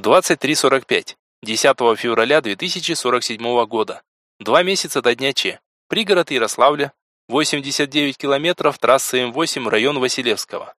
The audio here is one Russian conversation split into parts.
23.45. 10 февраля 2047 года. Два месяца до дня Че. Пригород Ярославля. 89 километров, трасса М8, район Василевского.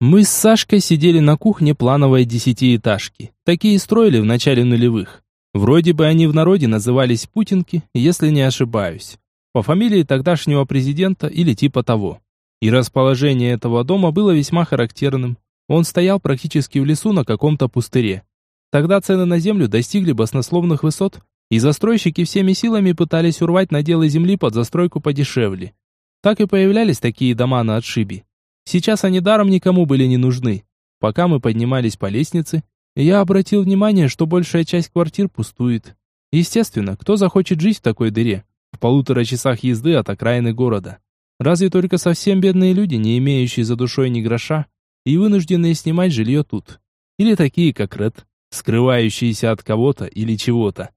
Мы с Сашкой сидели на кухне плановой десятиэтажки. Такие строили в начале нулевых. Вроде бы они в народе назывались Путинки, если не ошибаюсь. По фамилии тогдашнего президента или типа того. И расположение этого дома было весьма характерным. Он стоял практически в лесу на каком-то пустыре. Тогда цены на землю достигли баснословных высот, и застройщики всеми силами пытались урвать наделы земли под застройку подешевле. Так и появлялись такие дома на отшибе. Сейчас они даром никому были не нужны. Пока мы поднимались по лестнице, я обратил внимание, что большая часть квартир пустует. Естественно, кто захочет жить в такой дыре, в полутора часах езды от окраины города? Разве только совсем бедные люди, не имеющие за душой ни гроша, и вынужденные снимать жилье тут. Или такие, как Ред, скрывающиеся от кого-то или чего-то.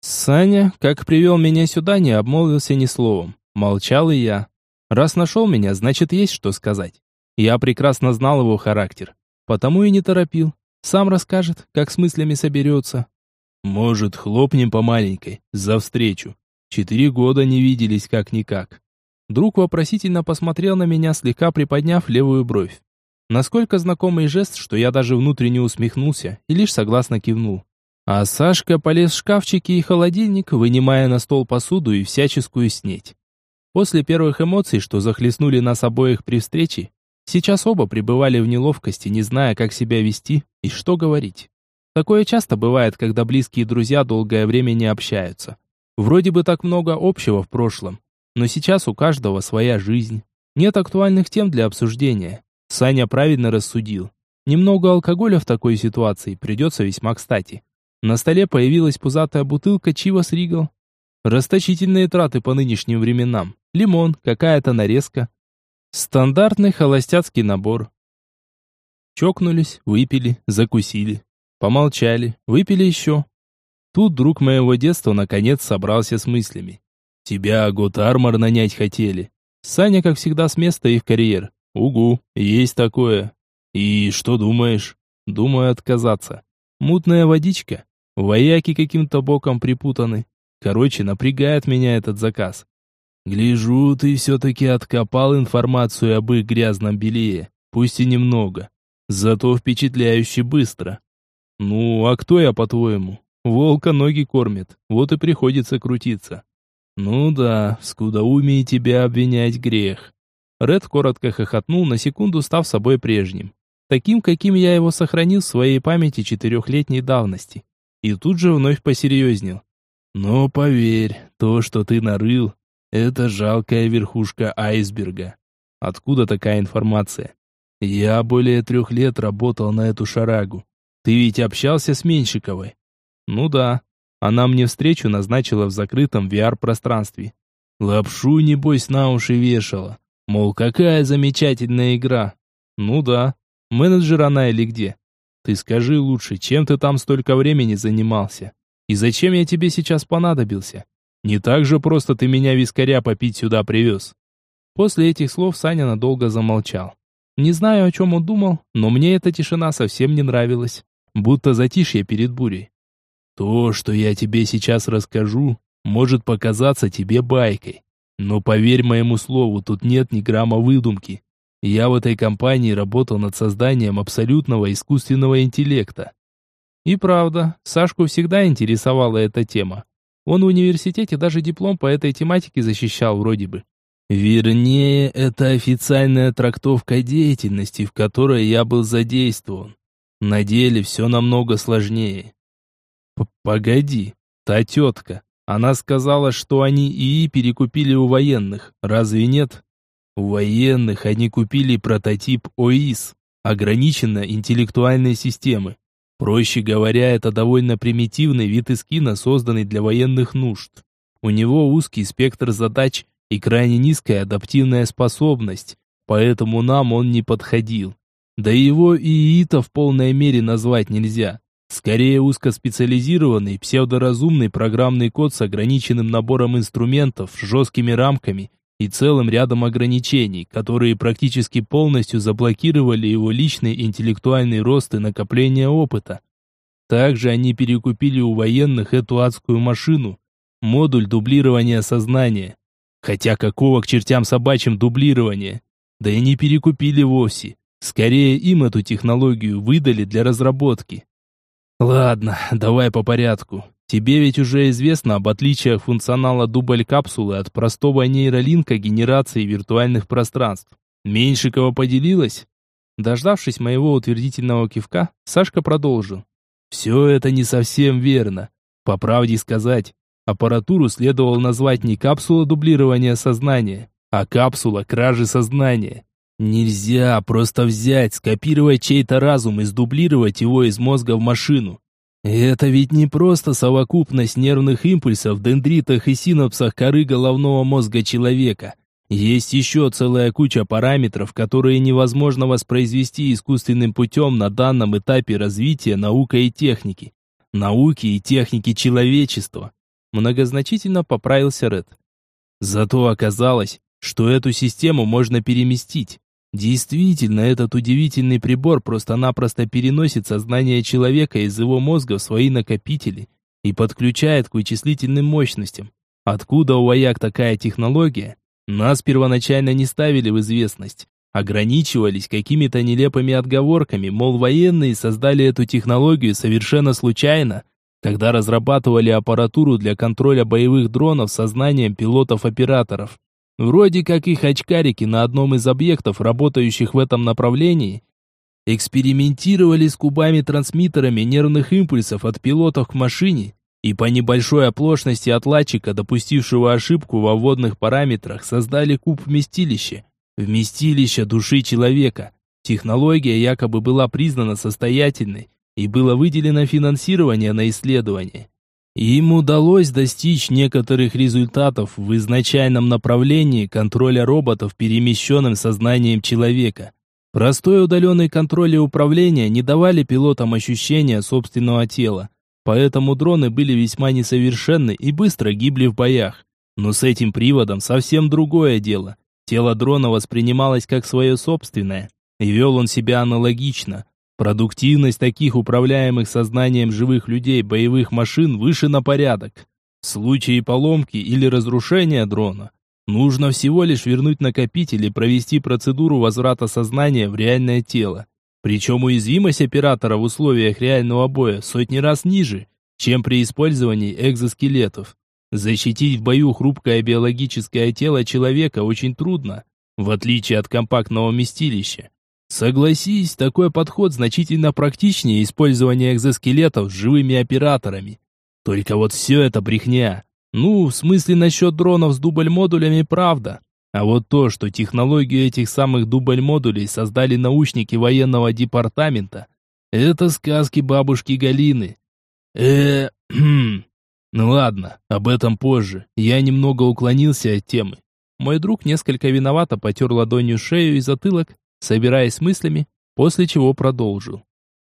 Саня, как привел меня сюда, не обмолвился ни словом. Молчал и я. Раз нашел меня, значит, есть что сказать. Я прекрасно знал его характер, потому и не торопил. Сам расскажет, как с мыслями соберется. Может, хлопнем по маленькой, за встречу. Четыре года не виделись как-никак. Друг вопросительно посмотрел на меня, слегка приподняв левую бровь. Насколько знакомый жест, что я даже внутренне усмехнулся и лишь согласно кивнул. А Сашка полез в шкафчики и холодильник, вынимая на стол посуду и всяческую снеть. После первых эмоций, что захлестнули нас обоих при встрече, сейчас оба пребывали в неловкости, не зная, как себя вести и что говорить. Такое часто бывает, когда близкие друзья долгое время не общаются. Вроде бы так много общего в прошлом, но сейчас у каждого своя жизнь. Нет актуальных тем для обсуждения. Саня правильно рассудил. Немного алкоголя в такой ситуации придется весьма кстати. На столе появилась пузатая бутылка Чивас Ригал. Расточительные траты по нынешним временам. Лимон, какая-то нарезка. Стандартный холостяцкий набор. Чокнулись, выпили, закусили. Помолчали, выпили еще. Тут друг моего детства наконец собрался с мыслями. Тебя год армор нанять хотели. Саня, как всегда, с места и в карьер. Угу, есть такое. И что думаешь? Думаю отказаться. Мутная водичка. Вояки каким-то боком припутаны. Короче, напрягает меня этот заказ. Гляжу, ты все-таки откопал информацию об их грязном белье. Пусть и немного. Зато впечатляюще быстро. Ну, а кто я, по-твоему? Волка ноги кормит, вот и приходится крутиться. Ну да, в скудоумии тебя обвинять грех. Ред коротко хохотнул, на секунду став собой прежним. Таким, каким я его сохранил в своей памяти четырехлетней давности и тут же вновь посерьезнел. «Но поверь, то, что ты нарыл, это жалкая верхушка айсберга. Откуда такая информация? Я более трех лет работал на эту шарагу. Ты ведь общался с Меньшиковой?» «Ну да. Она мне встречу назначила в закрытом VR-пространстве. Лапшу, небось, на уши вешала. Мол, какая замечательная игра. Ну да. Менеджер она или где? Ты скажи лучше, чем ты там столько времени занимался? И зачем я тебе сейчас понадобился? Не так же просто ты меня вискаря попить сюда привез». После этих слов Саня надолго замолчал. Не знаю, о чем он думал, но мне эта тишина совсем не нравилась. Будто затишье перед бурей. То, что я тебе сейчас расскажу, может показаться тебе байкой. Но поверь моему слову, тут нет ни грамма выдумки. Я в этой компании работал над созданием абсолютного искусственного интеллекта. И правда, Сашку всегда интересовала эта тема. Он в университете даже диплом по этой тематике защищал вроде бы. Вернее, это официальная трактовка деятельности, в которой я был задействован. На деле все намного сложнее. П Погоди, та тетка. Она сказала, что они ИИ перекупили у военных. Разве нет? У военных они купили прототип ОИС, ограниченной интеллектуальной системы. Проще говоря, это довольно примитивный вид эскина, созданный для военных нужд. У него узкий спектр задач и крайне низкая адаптивная способность, поэтому нам он не подходил. Да его ИИ-то в полной мере назвать нельзя. Скорее узкоспециализированный, псевдоразумный программный код с ограниченным набором инструментов, жесткими рамками и целым рядом ограничений, которые практически полностью заблокировали его личный интеллектуальный рост и накопление опыта. Также они перекупили у военных эту адскую машину, модуль дублирования сознания. Хотя какого к чертям собачьим дублирования? Да и не перекупили вовсе. Скорее им эту технологию выдали для разработки. Ладно, давай по порядку. Тебе ведь уже известно об отличиях функционала дубль-капсулы от простого нейролинка генерации виртуальных пространств. Меньшикова поделилась? Дождавшись моего утвердительного кивка, Сашка продолжил. Все это не совсем верно. По правде сказать, аппаратуру следовало назвать не капсула дублирования сознания, а капсула кражи сознания. Нельзя просто взять, скопировать чей-то разум и сдублировать его из мозга в машину. Это ведь не просто совокупность нервных импульсов в дендритах и синапсах коры головного мозга человека. Есть еще целая куча параметров, которые невозможно воспроизвести искусственным путем на данном этапе развития науки и техники. Науки и техники человечества. Многозначительно поправился Ред. Зато оказалось, что эту систему можно переместить. Действительно, этот удивительный прибор просто-напросто переносит сознание человека из его мозга в свои накопители и подключает к вычислительным мощностям. Откуда у вояк такая технология? Нас первоначально не ставили в известность. Ограничивались какими-то нелепыми отговорками, мол, военные создали эту технологию совершенно случайно, когда разрабатывали аппаратуру для контроля боевых дронов сознанием пилотов-операторов. Вроде как их очкарики на одном из объектов, работающих в этом направлении, экспериментировали с кубами-трансмиттерами нервных импульсов от пилотов к машине и по небольшой оплошности отладчика, допустившего ошибку во вводных параметрах, создали куб вместилища. Вместилище души человека. Технология якобы была признана состоятельной и было выделено финансирование на исследование. Им удалось достичь некоторых результатов в изначальном направлении контроля роботов перемещенным сознанием человека. Простой удаленный контроль и управление не давали пилотам ощущения собственного тела, поэтому дроны были весьма несовершенны и быстро гибли в боях. Но с этим приводом совсем другое дело. Тело дрона воспринималось как свое собственное, и вел он себя аналогично, Продуктивность таких управляемых сознанием живых людей боевых машин выше на порядок. В случае поломки или разрушения дрона нужно всего лишь вернуть накопитель и провести процедуру возврата сознания в реальное тело. Причем уязвимость оператора в условиях реального боя сотни раз ниже, чем при использовании экзоскелетов. Защитить в бою хрупкое биологическое тело человека очень трудно, в отличие от компактного вместилища. Согласись, такой подход значительно практичнее использования экзоскелетов с живыми операторами. Только вот все это брехня. Ну, в смысле насчет дронов с дубль-модулями правда. А вот то, что технологию этих самых дубль-модулей создали научники военного департамента, это сказки бабушки Галины. э Ну ладно, об этом позже. Я немного уклонился от темы. Мой друг несколько виновато потер ладонью шею и затылок, собираясь мыслями, после чего продолжил.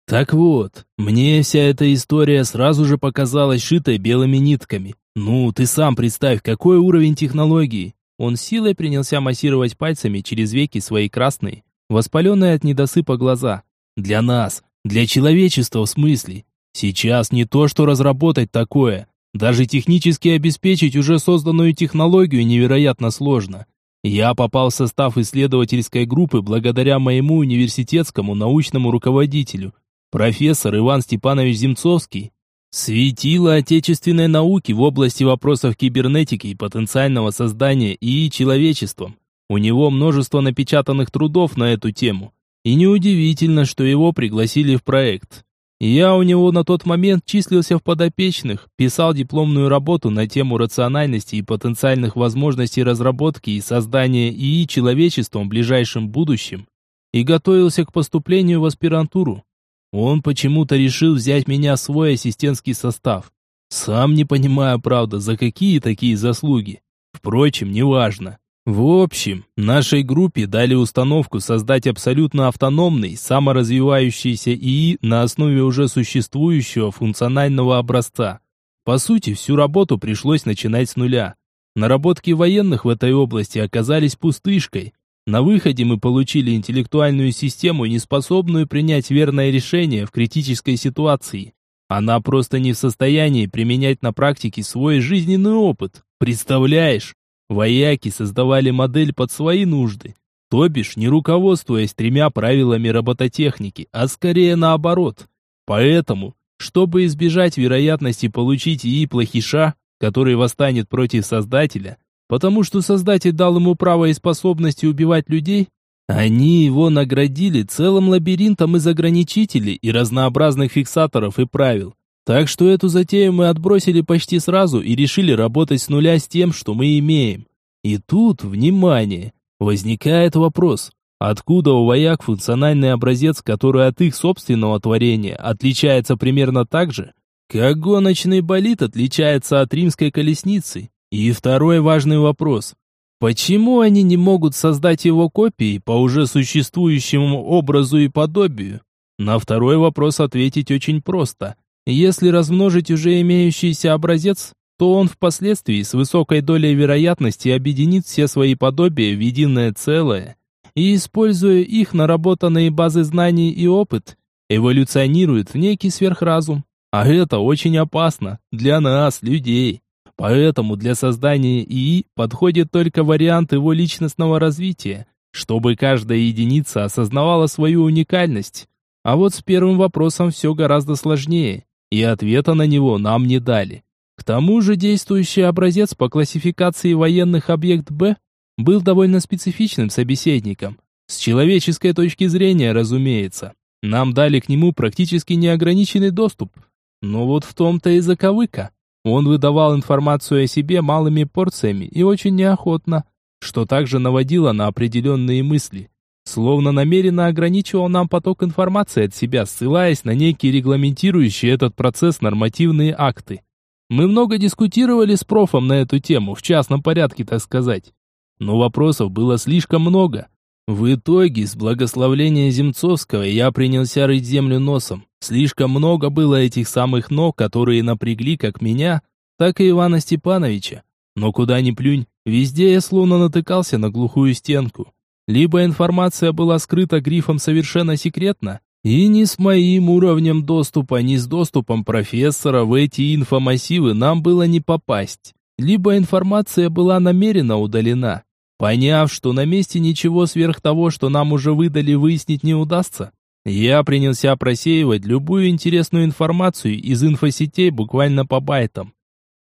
Так вот, мне вся эта история сразу же показалась шитой белыми нитками. Ну, ты сам представь, какой уровень технологии. Он силой принялся массировать пальцами через веки свои красные, воспаленные от недосыпа глаза. Для нас, для человечества в смысле. Сейчас не то, что разработать такое. Даже технически обеспечить уже созданную технологию невероятно сложно. Я попал в состав исследовательской группы благодаря моему университетскому научному руководителю, профессор Иван Степанович Земцовский. Светило отечественной науки в области вопросов кибернетики и потенциального создания ИИ человечеством. У него множество напечатанных трудов на эту тему. И неудивительно, что его пригласили в проект. Я у него на тот момент числился в подопечных, писал дипломную работу на тему рациональности и потенциальных возможностей разработки и создания ИИ человечеством в ближайшем будущем и готовился к поступлению в аспирантуру. Он почему-то решил взять меня в свой ассистентский состав. Сам не понимаю, правда, за какие такие заслуги. Впрочем, неважно. В общем, нашей группе дали установку создать абсолютно автономный, саморазвивающийся ИИ на основе уже существующего функционального образца. По сути, всю работу пришлось начинать с нуля. Наработки военных в этой области оказались пустышкой. На выходе мы получили интеллектуальную систему, неспособную принять верное решение в критической ситуации. Она просто не в состоянии применять на практике свой жизненный опыт. Представляешь? Вояки создавали модель под свои нужды. То бишь, не руководствуясь тремя правилами робототехники, а скорее наоборот. Поэтому, чтобы избежать вероятности получить ИИ плохиша, который восстанет против Создателя, потому что Создатель дал ему право и способности убивать людей, они его наградили целым лабиринтом из ограничителей и разнообразных фиксаторов и правил. Так что эту затею мы отбросили почти сразу и решили работать с нуля с тем, что мы имеем. И тут, внимание, возникает вопрос, откуда у вояк функциональный образец, который от их собственного творения отличается примерно так же, как гоночный болид отличается от римской колесницы? И второй важный вопрос. Почему они не могут создать его копии по уже существующему образу и подобию? На второй вопрос ответить очень просто. Если размножить уже имеющийся образец, то он впоследствии с высокой долей вероятности объединит все свои подобия в единое целое и, используя их наработанные базы знаний и опыт, эволюционирует в некий сверхразум. А это очень опасно для нас, людей. Поэтому для создания ИИ подходит только вариант его личностного развития, чтобы каждая единица осознавала свою уникальность. А вот с первым вопросом все гораздо сложнее, и ответа на него нам не дали. К тому же действующий образец по классификации военных объект Б был довольно специфичным собеседником. С человеческой точки зрения, разумеется. Нам дали к нему практически неограниченный доступ. Но вот в том-то и заковыка. Он выдавал информацию о себе малыми порциями и очень неохотно, что также наводило на определенные мысли. Словно намеренно ограничивал нам поток информации от себя, ссылаясь на некие регламентирующие этот процесс нормативные акты. Мы много дискутировали с профом на эту тему, в частном порядке, так сказать. Но вопросов было слишком много. В итоге, с благословления Земцовского, я принялся рыть землю носом. Слишком много было этих самых ног, которые напрягли как меня, так и Ивана Степановича. Но куда ни плюнь, везде я словно натыкался на глухую стенку. Либо информация была скрыта грифом совершенно секретно, и ни с моим уровнем доступа, ни с доступом профессора в эти инфомассивы нам было не попасть. Либо информация была намеренно удалена. Поняв, что на месте ничего сверх того, что нам уже выдали, выяснить не удастся, я принялся просеивать любую интересную информацию из инфосетей буквально по байтам.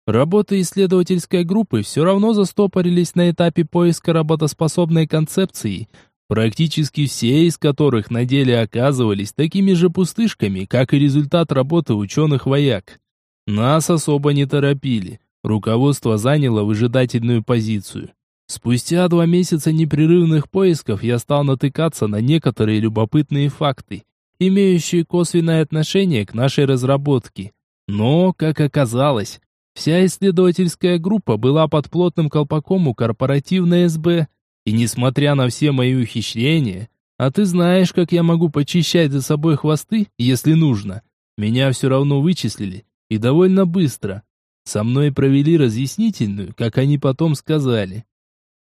Работы исследовательской группы все равно застопорились на этапе поиска работоспособной концепции, практически все из которых на деле оказывались такими же пустышками, как и результат работы ученых-вояк. Нас особо не торопили, руководство заняло выжидательную позицию. Спустя два месяца непрерывных поисков я стал натыкаться на некоторые любопытные факты, имеющие косвенное отношение к нашей разработке. Но, как оказалось, вся исследовательская группа была под плотным колпаком у корпоративной СБ, и несмотря на все мои ухищрения, а ты знаешь, как я могу почищать за собой хвосты, если нужно, меня все равно вычислили, и довольно быстро. Со мной провели разъяснительную, как они потом сказали.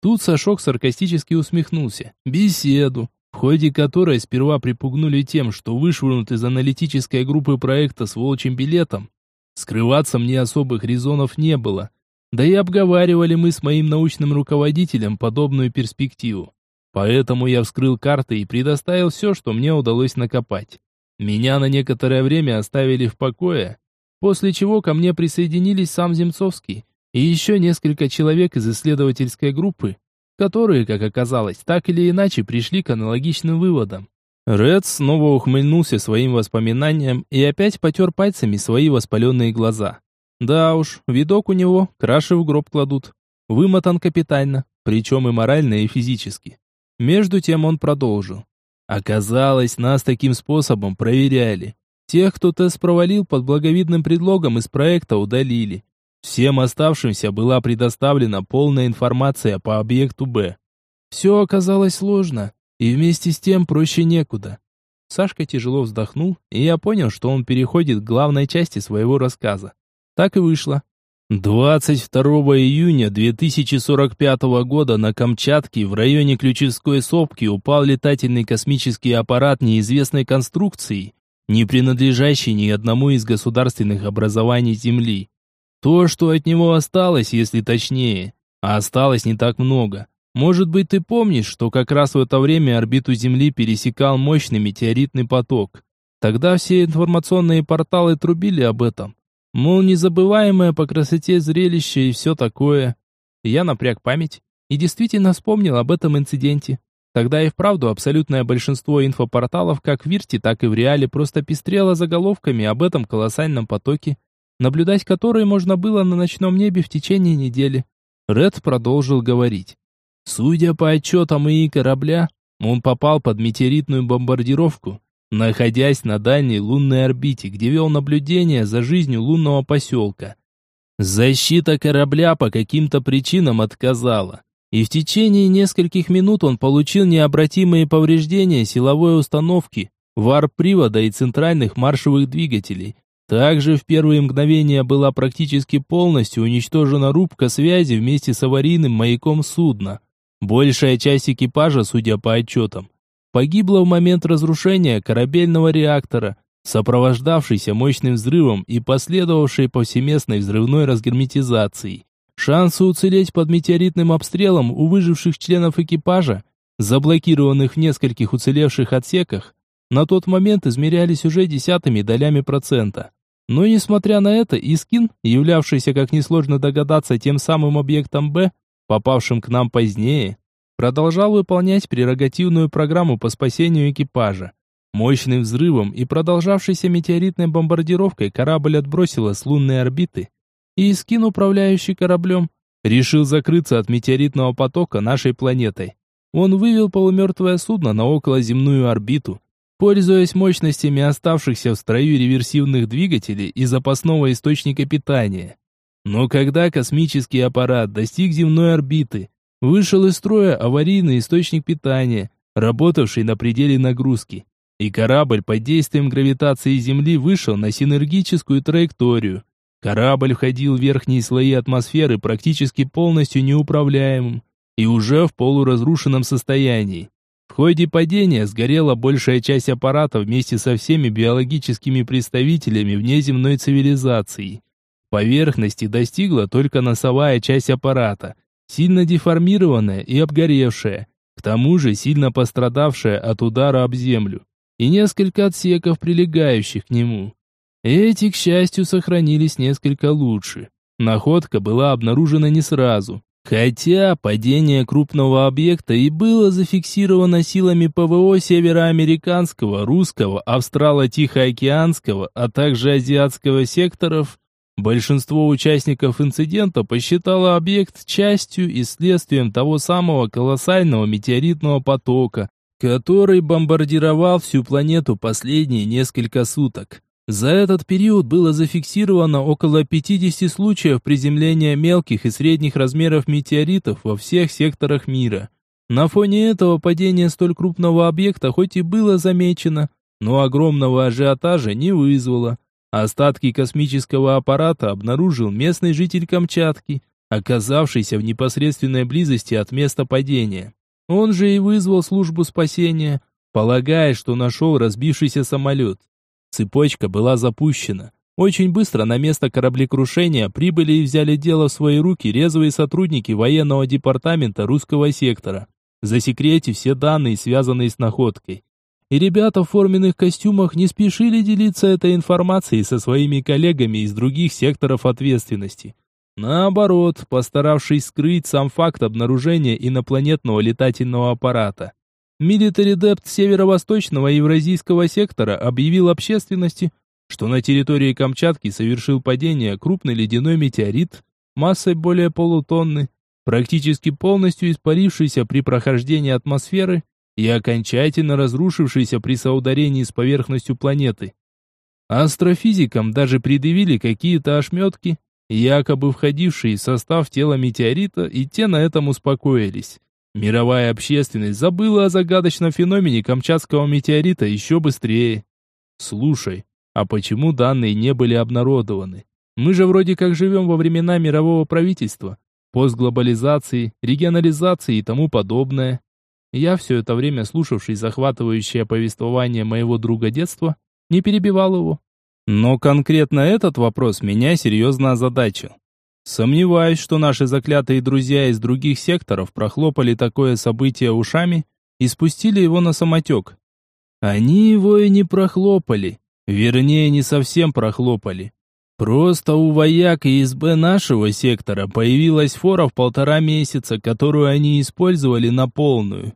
Тут Сашок саркастически усмехнулся. Беседу, в ходе которой сперва припугнули тем, что вышвырнут из аналитической группы проекта с волчьим билетом. Скрываться мне особых резонов не было. Да и обговаривали мы с моим научным руководителем подобную перспективу. Поэтому я вскрыл карты и предоставил все, что мне удалось накопать. Меня на некоторое время оставили в покое, после чего ко мне присоединились сам Земцовский, и еще несколько человек из исследовательской группы, которые, как оказалось, так или иначе пришли к аналогичным выводам. Ред снова ухмыльнулся своим воспоминаниям и опять потер пальцами свои воспаленные глаза. Да уж, видок у него, краши в гроб кладут. Вымотан капитально, причем и морально, и физически. Между тем он продолжил. Оказалось, нас таким способом проверяли. Тех, кто тест провалил под благовидным предлогом, из проекта удалили. Всем оставшимся была предоставлена полная информация по объекту Б. Все оказалось сложно, и вместе с тем проще некуда. Сашка тяжело вздохнул, и я понял, что он переходит к главной части своего рассказа. Так и вышло. 22 июня 2045 года на Камчатке в районе Ключевской сопки упал летательный космический аппарат неизвестной конструкции, не принадлежащий ни одному из государственных образований Земли. То, что от него осталось, если точнее, а осталось не так много. Может быть, ты помнишь, что как раз в это время орбиту Земли пересекал мощный метеоритный поток. Тогда все информационные порталы трубили об этом. Мол, незабываемое по красоте зрелище и все такое. Я напряг память и действительно вспомнил об этом инциденте. Тогда и вправду абсолютное большинство инфопорталов как в Вирте, так и в Реале просто пестрело заголовками об этом колоссальном потоке, наблюдать который можно было на ночном небе в течение недели. Ред продолжил говорить. Судя по отчетам ИИ корабля, он попал под метеоритную бомбардировку, находясь на дальней лунной орбите, где вел наблюдение за жизнью лунного поселка. Защита корабля по каким-то причинам отказала и в течение нескольких минут он получил необратимые повреждения силовой установки, варп-привода и центральных маршевых двигателей. Также в первые мгновения была практически полностью уничтожена рубка связи вместе с аварийным маяком судна. Большая часть экипажа, судя по отчетам, погибла в момент разрушения корабельного реактора, сопровождавшейся мощным взрывом и последовавшей повсеместной взрывной разгерметизацией. Шансы уцелеть под метеоритным обстрелом у выживших членов экипажа, заблокированных в нескольких уцелевших отсеках, на тот момент измерялись уже десятыми долями процента. Но несмотря на это, Искин, являвшийся, как несложно догадаться, тем самым объектом Б, попавшим к нам позднее, продолжал выполнять прерогативную программу по спасению экипажа. Мощным взрывом и продолжавшейся метеоритной бомбардировкой корабль отбросило с лунной орбиты и Искин, управляющий кораблем, решил закрыться от метеоритного потока нашей планетой. Он вывел полумертвое судно на околоземную орбиту, пользуясь мощностями оставшихся в строю реверсивных двигателей и запасного источника питания. Но когда космический аппарат достиг земной орбиты, вышел из строя аварийный источник питания, работавший на пределе нагрузки, и корабль под действием гравитации Земли вышел на синергическую траекторию, Корабль входил в верхние слои атмосферы практически полностью неуправляемым и уже в полуразрушенном состоянии. В ходе падения сгорела большая часть аппарата вместе со всеми биологическими представителями внеземной цивилизации. Поверхности достигла только носовая часть аппарата, сильно деформированная и обгоревшая, к тому же сильно пострадавшая от удара об землю, и несколько отсеков, прилегающих к нему. Эти, к счастью, сохранились несколько лучше. Находка была обнаружена не сразу. Хотя падение крупного объекта и было зафиксировано силами ПВО североамериканского, русского, австрало-тихоокеанского, а также азиатского секторов, большинство участников инцидента посчитало объект частью и следствием того самого колоссального метеоритного потока, который бомбардировал всю планету последние несколько суток. За этот период было зафиксировано около 50 случаев приземления мелких и средних размеров метеоритов во всех секторах мира. На фоне этого падение столь крупного объекта хоть и было замечено, но огромного ажиотажа не вызвало. Остатки космического аппарата обнаружил местный житель Камчатки, оказавшийся в непосредственной близости от места падения. Он же и вызвал службу спасения, полагая, что нашел разбившийся самолет. Цепочка была запущена. Очень быстро на место кораблекрушения прибыли и взяли дело в свои руки резвые сотрудники военного департамента русского сектора, засекретив все данные, связанные с находкой. И ребята в форменных костюмах не спешили делиться этой информацией со своими коллегами из других секторов ответственности. Наоборот, постаравшись скрыть сам факт обнаружения инопланетного летательного аппарата. Милитари Депт северо-восточного евразийского сектора объявил общественности, что на территории Камчатки совершил падение крупный ледяной метеорит массой более полутонны, практически полностью испарившийся при прохождении атмосферы и окончательно разрушившийся при соударении с поверхностью планеты. Астрофизикам даже предъявили какие-то ошметки, якобы входившие в состав тела метеорита, и те на этом успокоились. Мировая общественность забыла о загадочном феномене Камчатского метеорита еще быстрее. Слушай, а почему данные не были обнародованы? Мы же вроде как живем во времена мирового правительства, постглобализации, регионализации и тому подобное. Я все это время слушавший захватывающее повествование моего друга детства, не перебивал его. Но конкретно этот вопрос меня серьезно озадачил. Сомневаюсь, что наши заклятые друзья из других секторов прохлопали такое событие ушами и спустили его на самотек. Они его и не прохлопали. Вернее, не совсем прохлопали. Просто у вояк и СБ нашего сектора появилась фора в полтора месяца, которую они использовали на полную.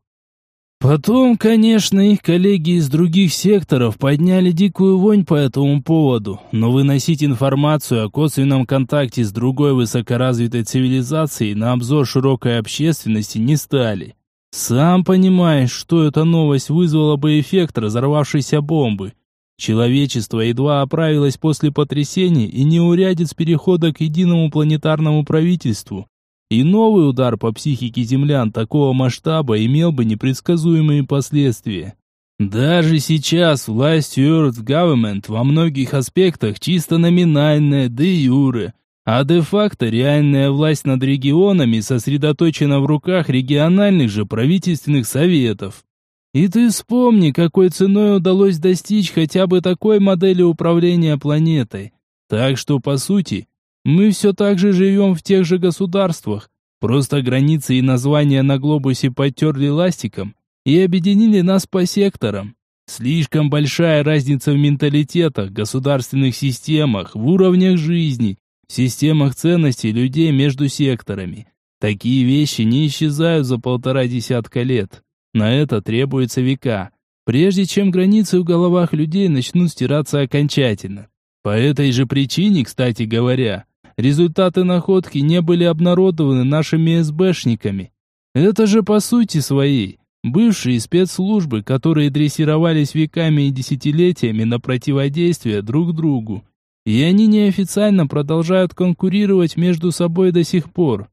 Потом, конечно, их коллеги из других секторов подняли дикую вонь по этому поводу, но выносить информацию о косвенном контакте с другой высокоразвитой цивилизацией на обзор широкой общественности не стали. Сам понимаешь, что эта новость вызвала бы эффект разорвавшейся бомбы. Человечество едва оправилось после потрясений и неурядиц перехода к единому планетарному правительству. И новый удар по психике землян такого масштаба имел бы непредсказуемые последствия. Даже сейчас власть Earth Government во многих аспектах чисто номинальная, де юре, а де-факто реальная власть над регионами сосредоточена в руках региональных же правительственных советов. И ты вспомни, какой ценой удалось достичь хотя бы такой модели управления планетой. Так что, по сути, мы все так же живем в тех же государствах, просто границы и названия на глобусе потерли ластиком и объединили нас по секторам. Слишком большая разница в менталитетах, государственных системах, в уровнях жизни, в системах ценностей людей между секторами. Такие вещи не исчезают за полтора десятка лет. На это требуется века, прежде чем границы в головах людей начнут стираться окончательно. По этой же причине, кстати говоря, Результаты находки не были обнародованы нашими СБшниками. Это же по сути своей бывшие спецслужбы, которые дрессировались веками и десятилетиями на противодействие друг другу. И они неофициально продолжают конкурировать между собой до сих пор.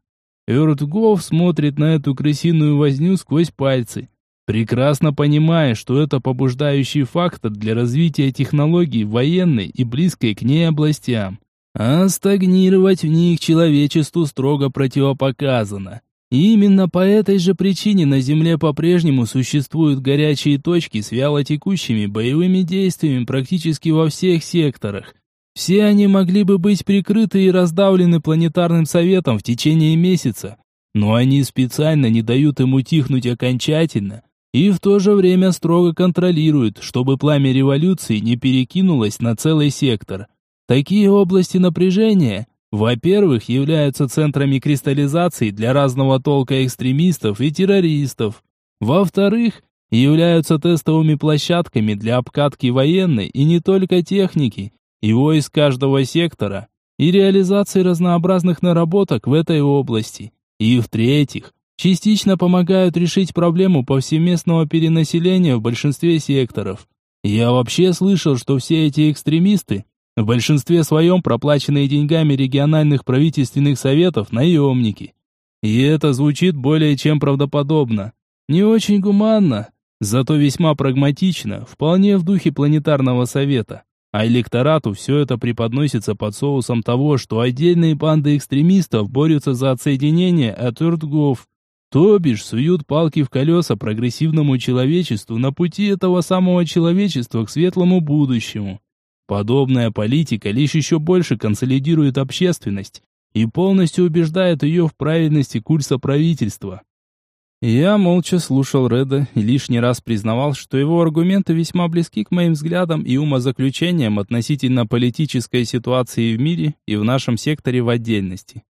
Эртгов смотрит на эту крысиную возню сквозь пальцы, прекрасно понимая, что это побуждающий фактор для развития технологий военной и близкой к ней областям а стагнировать в них человечеству строго противопоказано. И именно по этой же причине на Земле по-прежнему существуют горячие точки с вялотекущими боевыми действиями практически во всех секторах. Все они могли бы быть прикрыты и раздавлены планетарным советом в течение месяца, но они специально не дают им утихнуть окончательно и в то же время строго контролируют, чтобы пламя революции не перекинулось на целый сектор – Такие области напряжения, во-первых, являются центрами кристаллизации для разного толка экстремистов и террористов. Во-вторых, являются тестовыми площадками для обкатки военной и не только техники, и войск каждого сектора, и реализации разнообразных наработок в этой области. И в-третьих, частично помогают решить проблему повсеместного перенаселения в большинстве секторов. Я вообще слышал, что все эти экстремисты в большинстве своем проплаченные деньгами региональных правительственных советов наемники. И это звучит более чем правдоподобно. Не очень гуманно, зато весьма прагматично, вполне в духе планетарного совета. А электорату все это преподносится под соусом того, что отдельные банды экстремистов борются за отсоединение от Эртгов, то бишь суют палки в колеса прогрессивному человечеству на пути этого самого человечества к светлому будущему. Подобная политика лишь еще больше консолидирует общественность и полностью убеждает ее в правильности курса правительства. Я молча слушал Реда и лишний раз признавал, что его аргументы весьма близки к моим взглядам и умозаключениям относительно политической ситуации в мире и в нашем секторе в отдельности.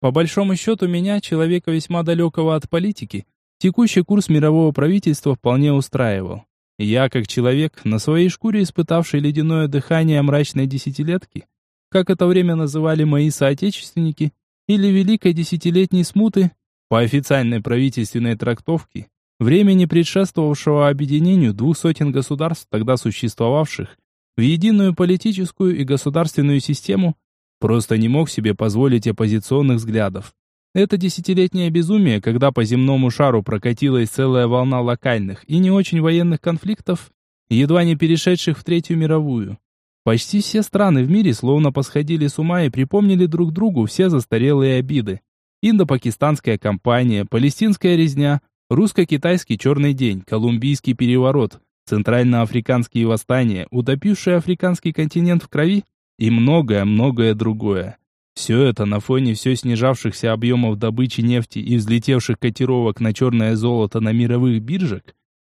По большому счету меня, человека весьма далекого от политики, текущий курс мирового правительства вполне устраивал. Я, как человек, на своей шкуре испытавший ледяное дыхание мрачной десятилетки, как это время называли мои соотечественники, или великой десятилетней смуты, по официальной правительственной трактовке, времени предшествовавшего объединению двух сотен государств, тогда существовавших, в единую политическую и государственную систему, просто не мог себе позволить оппозиционных взглядов. Это десятилетнее безумие, когда по земному шару прокатилась целая волна локальных и не очень военных конфликтов, едва не перешедших в Третью мировую. Почти все страны в мире словно посходили с ума и припомнили друг другу все застарелые обиды. Индо-пакистанская кампания, палестинская резня, русско-китайский черный день, колумбийский переворот, центральноафриканские восстания, утопившие африканский континент в крови и многое-многое другое. Все это на фоне все снижавшихся объемов добычи нефти и взлетевших котировок на черное золото на мировых биржах,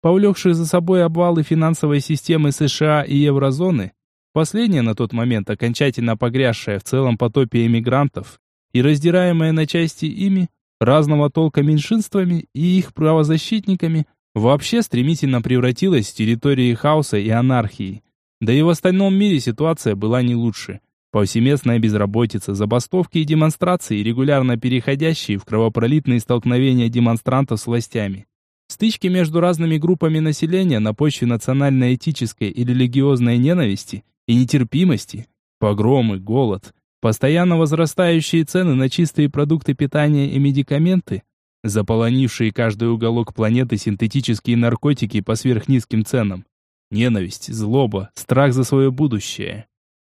повлекших за собой обвалы финансовой системы США и еврозоны, последняя на тот момент окончательно погрязшая в целом потопе эмигрантов и раздираемая на части ими, разного толка меньшинствами и их правозащитниками, вообще стремительно превратилась в территории хаоса и анархии. Да и в остальном мире ситуация была не лучше. Повсеместная безработица, забастовки и демонстрации, регулярно переходящие в кровопролитные столкновения демонстрантов с властями. Стычки между разными группами населения на почве национально-этической и религиозной ненависти и нетерпимости, погромы, голод, постоянно возрастающие цены на чистые продукты питания и медикаменты, заполонившие каждый уголок планеты синтетические наркотики по сверхнизким ценам, ненависть, злоба, страх за свое будущее.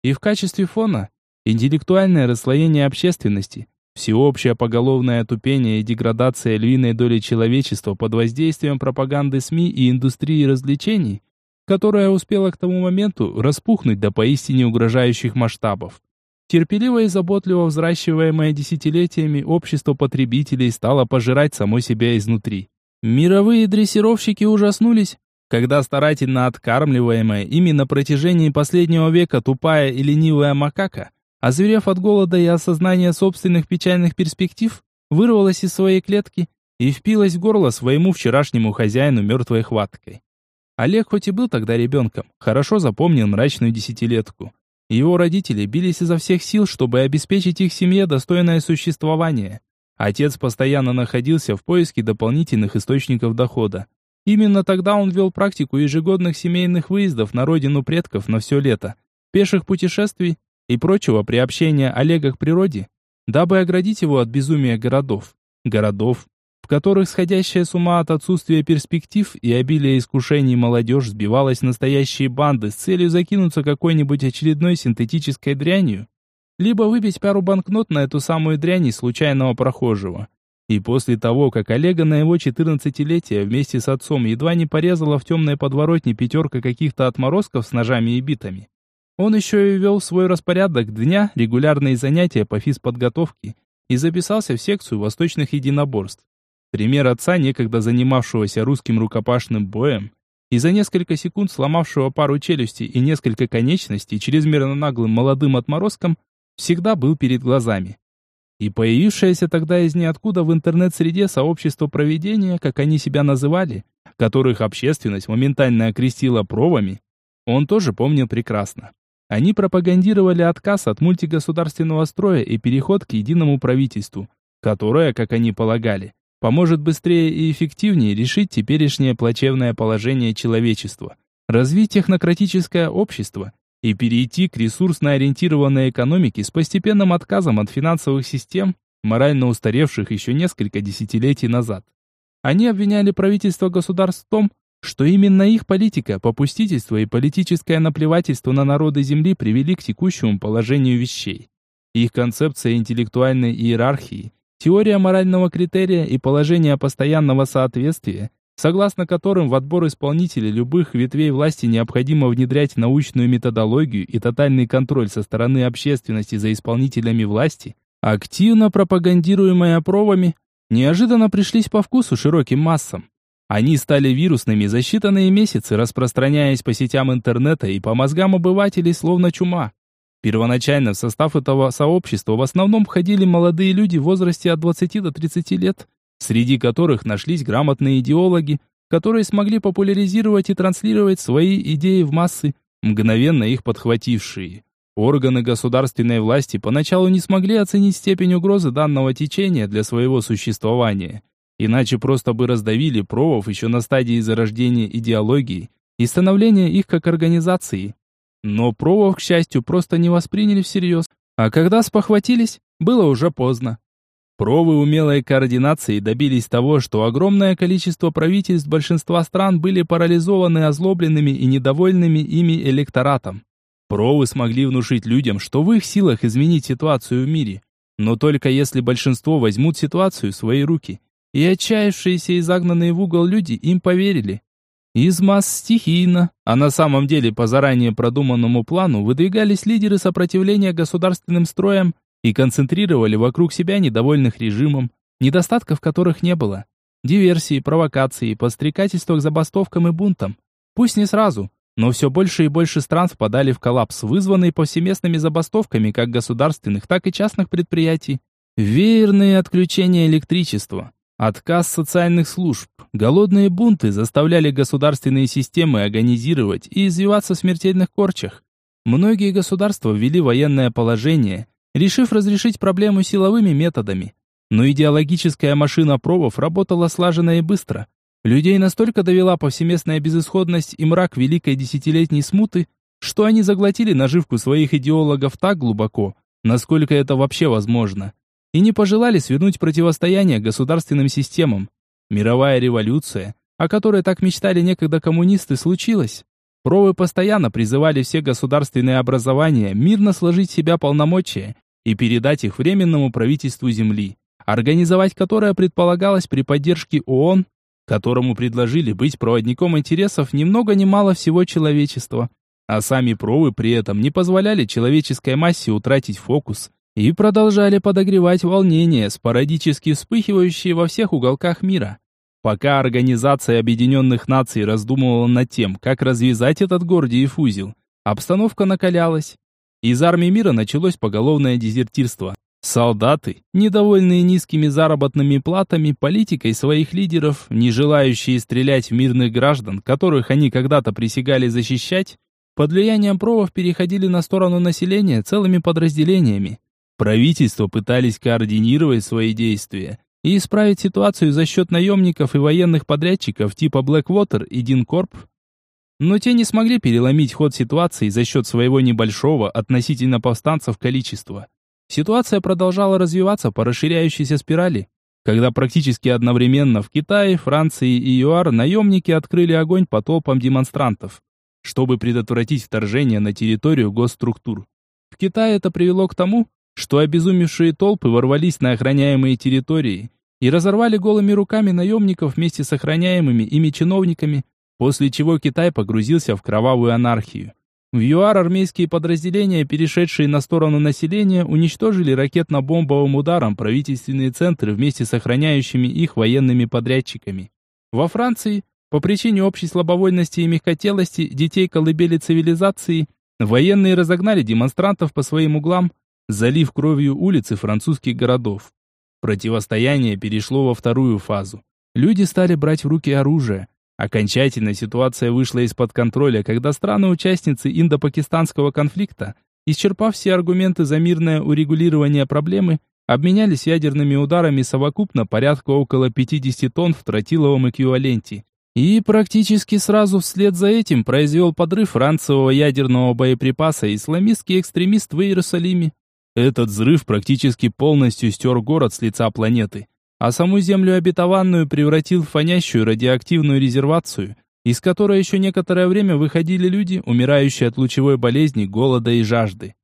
И в качестве фона интеллектуальное расслоение общественности, всеобщее поголовное тупение и деградация львиной доли человечества под воздействием пропаганды СМИ и индустрии развлечений, которая успела к тому моменту распухнуть до поистине угрожающих масштабов. Терпеливо и заботливо взращиваемое десятилетиями общество потребителей стало пожирать само себя изнутри. Мировые дрессировщики ужаснулись, когда старательно откармливаемая ими на протяжении последнего века тупая и ленивая макака, озверев от голода и осознания собственных печальных перспектив, вырвалась из своей клетки и впилась в горло своему вчерашнему хозяину мертвой хваткой. Олег хоть и был тогда ребенком, хорошо запомнил мрачную десятилетку. Его родители бились изо всех сил, чтобы обеспечить их семье достойное существование. Отец постоянно находился в поиске дополнительных источников дохода. Именно тогда он вел практику ежегодных семейных выездов на родину предков на все лето, пеших путешествий и прочего приобщения Олега к природе, дабы оградить его от безумия городов. Городов, в которых сходящая с ума от отсутствия перспектив и обилия искушений молодежь сбивалась настоящие банды с целью закинуться какой-нибудь очередной синтетической дрянью, либо выбить пару банкнот на эту самую дрянь из случайного прохожего. И после того, как Олега на его 14-летие вместе с отцом едва не порезала в темной подворотне пятерка каких-то отморозков с ножами и битами, он еще и ввел в свой распорядок дня регулярные занятия по физподготовке и записался в секцию восточных единоборств. Пример отца, некогда занимавшегося русским рукопашным боем, и за несколько секунд сломавшего пару челюстей и несколько конечностей чрезмерно наглым молодым отморозком, всегда был перед глазами. И появившееся тогда из ниоткуда в интернет-среде сообщество проведения, как они себя называли, которых общественность моментально окрестила провами, он тоже помнил прекрасно. Они пропагандировали отказ от мультигосударственного строя и переход к единому правительству, которое, как они полагали, поможет быстрее и эффективнее решить теперешнее плачевное положение человечества, развить технократическое общество и перейти к ресурсно ориентированной экономике с постепенным отказом от финансовых систем, морально устаревших еще несколько десятилетий назад. Они обвиняли правительство государств в том, что именно их политика, попустительство и политическое наплевательство на народы Земли привели к текущему положению вещей. Их концепция интеллектуальной иерархии Теория морального критерия и положение постоянного соответствия, согласно которым в отбор исполнителей любых ветвей власти необходимо внедрять научную методологию и тотальный контроль со стороны общественности за исполнителями власти, активно пропагандируемые пробами, неожиданно пришлись по вкусу широким массам. Они стали вирусными за считанные месяцы, распространяясь по сетям интернета и по мозгам обывателей словно чума. Первоначально в состав этого сообщества в основном входили молодые люди в возрасте от 20 до 30 лет, среди которых нашлись грамотные идеологи, которые смогли популяризировать и транслировать свои идеи в массы, мгновенно их подхватившие. Органы государственной власти поначалу не смогли оценить степень угрозы данного течения для своего существования, иначе просто бы раздавили провов еще на стадии зарождения идеологии и становления их как организации. Но провов, к счастью, просто не восприняли всерьез. А когда спохватились, было уже поздно. Провы умелой координации добились того, что огромное количество правительств большинства стран были парализованы озлобленными и недовольными ими электоратом. Провы смогли внушить людям, что в их силах изменить ситуацию в мире, но только если большинство возьмут ситуацию в свои руки. И отчаявшиеся и загнанные в угол люди им поверили. Из масс стихийно, а на самом деле по заранее продуманному плану выдвигались лидеры сопротивления государственным строям и концентрировали вокруг себя недовольных режимом, недостатков которых не было. Диверсии, провокации, подстрекательства к забастовкам и бунтам. Пусть не сразу, но все больше и больше стран впадали в коллапс, вызванный повсеместными забастовками как государственных, так и частных предприятий. Веерные отключения электричества, отказ социальных служб, голодные бунты заставляли государственные системы агонизировать и извиваться в смертельных корчах. Многие государства ввели военное положение, решив разрешить проблему силовыми методами. Но идеологическая машина провов работала слаженно и быстро. Людей настолько довела повсеместная безысходность и мрак великой десятилетней смуты, что они заглотили наживку своих идеологов так глубоко, насколько это вообще возможно и не пожелали свернуть противостояние государственным системам. Мировая революция, о которой так мечтали некогда коммунисты, случилась. Провы постоянно призывали все государственные образования мирно сложить себя полномочия и передать их Временному правительству Земли, организовать которое предполагалось при поддержке ООН, которому предложили быть проводником интересов ни много ни мало всего человечества. А сами провы при этом не позволяли человеческой массе утратить фокус и продолжали подогревать волнения, спорадически вспыхивающие во всех уголках мира. Пока Организация Объединенных Наций раздумывала над тем, как развязать этот Гордиев узел, обстановка накалялась. Из армии мира началось поголовное дезертирство. Солдаты, недовольные низкими заработными платами, политикой своих лидеров, не желающие стрелять в мирных граждан, которых они когда-то присягали защищать, под влиянием провов переходили на сторону населения целыми подразделениями. Правительства пытались координировать свои действия и исправить ситуацию за счет наемников и военных подрядчиков типа Blackwater и Динкорп, но те не смогли переломить ход ситуации за счет своего небольшого относительно повстанцев количества. Ситуация продолжала развиваться по расширяющейся спирали, когда практически одновременно в Китае, Франции и ЮАР наемники открыли огонь по толпам демонстрантов, чтобы предотвратить вторжение на территорию госструктур. В Китае это привело к тому, что обезумевшие толпы ворвались на охраняемые территории и разорвали голыми руками наемников вместе с охраняемыми ими чиновниками, после чего Китай погрузился в кровавую анархию. В ЮАР армейские подразделения, перешедшие на сторону населения, уничтожили ракетно-бомбовым ударом правительственные центры вместе с охраняющими их военными подрядчиками. Во Франции, по причине общей слабовольности и мягкотелости детей колыбели цивилизации, военные разогнали демонстрантов по своим углам, залив кровью улицы французских городов. Противостояние перешло во вторую фазу. Люди стали брать в руки оружие. Окончательно ситуация вышла из-под контроля, когда страны-участницы индо-пакистанского конфликта, исчерпав все аргументы за мирное урегулирование проблемы, обменялись ядерными ударами совокупно порядка около 50 тонн в тротиловом эквиваленте. И практически сразу вслед за этим произвел подрыв францевого ядерного боеприпаса исламистский экстремист в Иерусалиме. Этот взрыв практически полностью стер город с лица планеты, а саму Землю обетованную превратил в фонящую радиоактивную резервацию, из которой еще некоторое время выходили люди, умирающие от лучевой болезни, голода и жажды.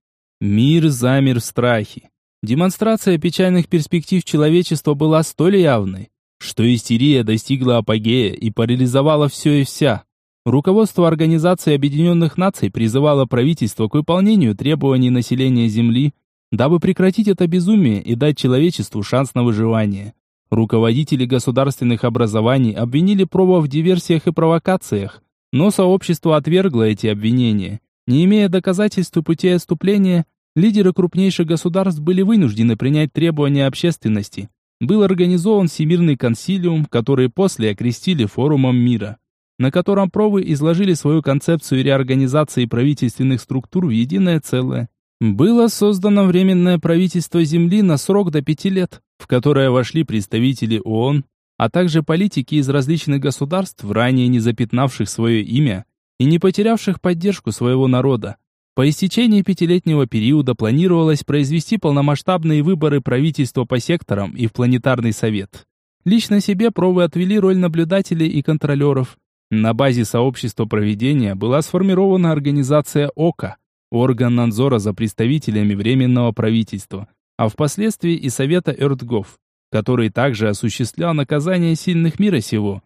Мир замер в страхе. Демонстрация печальных перспектив человечества была столь явной, что истерия достигла апогея и парализовала все и вся. Руководство Организации Объединенных Наций призывало правительство к выполнению требований населения Земли, дабы прекратить это безумие и дать человечеству шанс на выживание. Руководители государственных образований обвинили Проба в диверсиях и провокациях, но сообщество отвергло эти обвинения. Не имея доказательств и путей отступления, лидеры крупнейших государств были вынуждены принять требования общественности. Был организован Всемирный консилиум, который после окрестили Форумом мира, на котором Провы изложили свою концепцию реорганизации правительственных структур в единое целое. Было создано Временное правительство Земли на срок до пяти лет, в которое вошли представители ООН, а также политики из различных государств, ранее не запятнавших свое имя и не потерявших поддержку своего народа. По истечении пятилетнего периода планировалось произвести полномасштабные выборы правительства по секторам и в планетарный совет. Лично себе провы отвели роль наблюдателей и контролеров. На базе сообщества проведения была сформирована организация ОКА, орган надзора за представителями Временного правительства, а впоследствии и Совета Эртгов, который также осуществлял наказание сильных мира сего.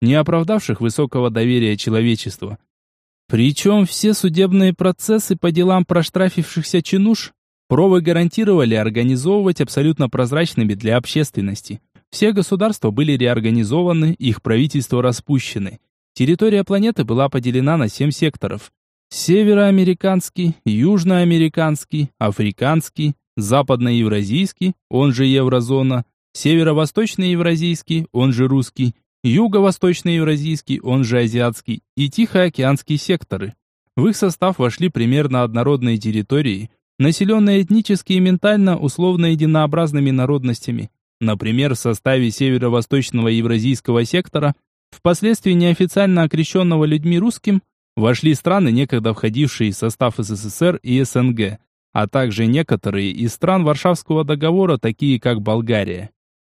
не оправдавших высокого доверия человечества. Причем все судебные процессы по делам проштрафившихся чинуш Провы гарантировали организовывать абсолютно прозрачными для общественности. Все государства были реорганизованы, их правительства распущены. Территория планеты была поделена на семь секторов. Североамериканский, Южноамериканский, Африканский, Западноевразийский, он же Еврозона, Северо-Восточный Евразийский, он же Русский, Юго-Восточный Евразийский, он же Азиатский и Тихоокеанский секторы. В их состав вошли примерно однородные территории, населенные этнически и ментально условно единообразными народностями. Например, в составе северо-восточного евразийского сектора, впоследствии неофициально окрещенного людьми русским, вошли страны, некогда входившие в состав СССР и СНГ, а также некоторые из стран Варшавского договора, такие как Болгария.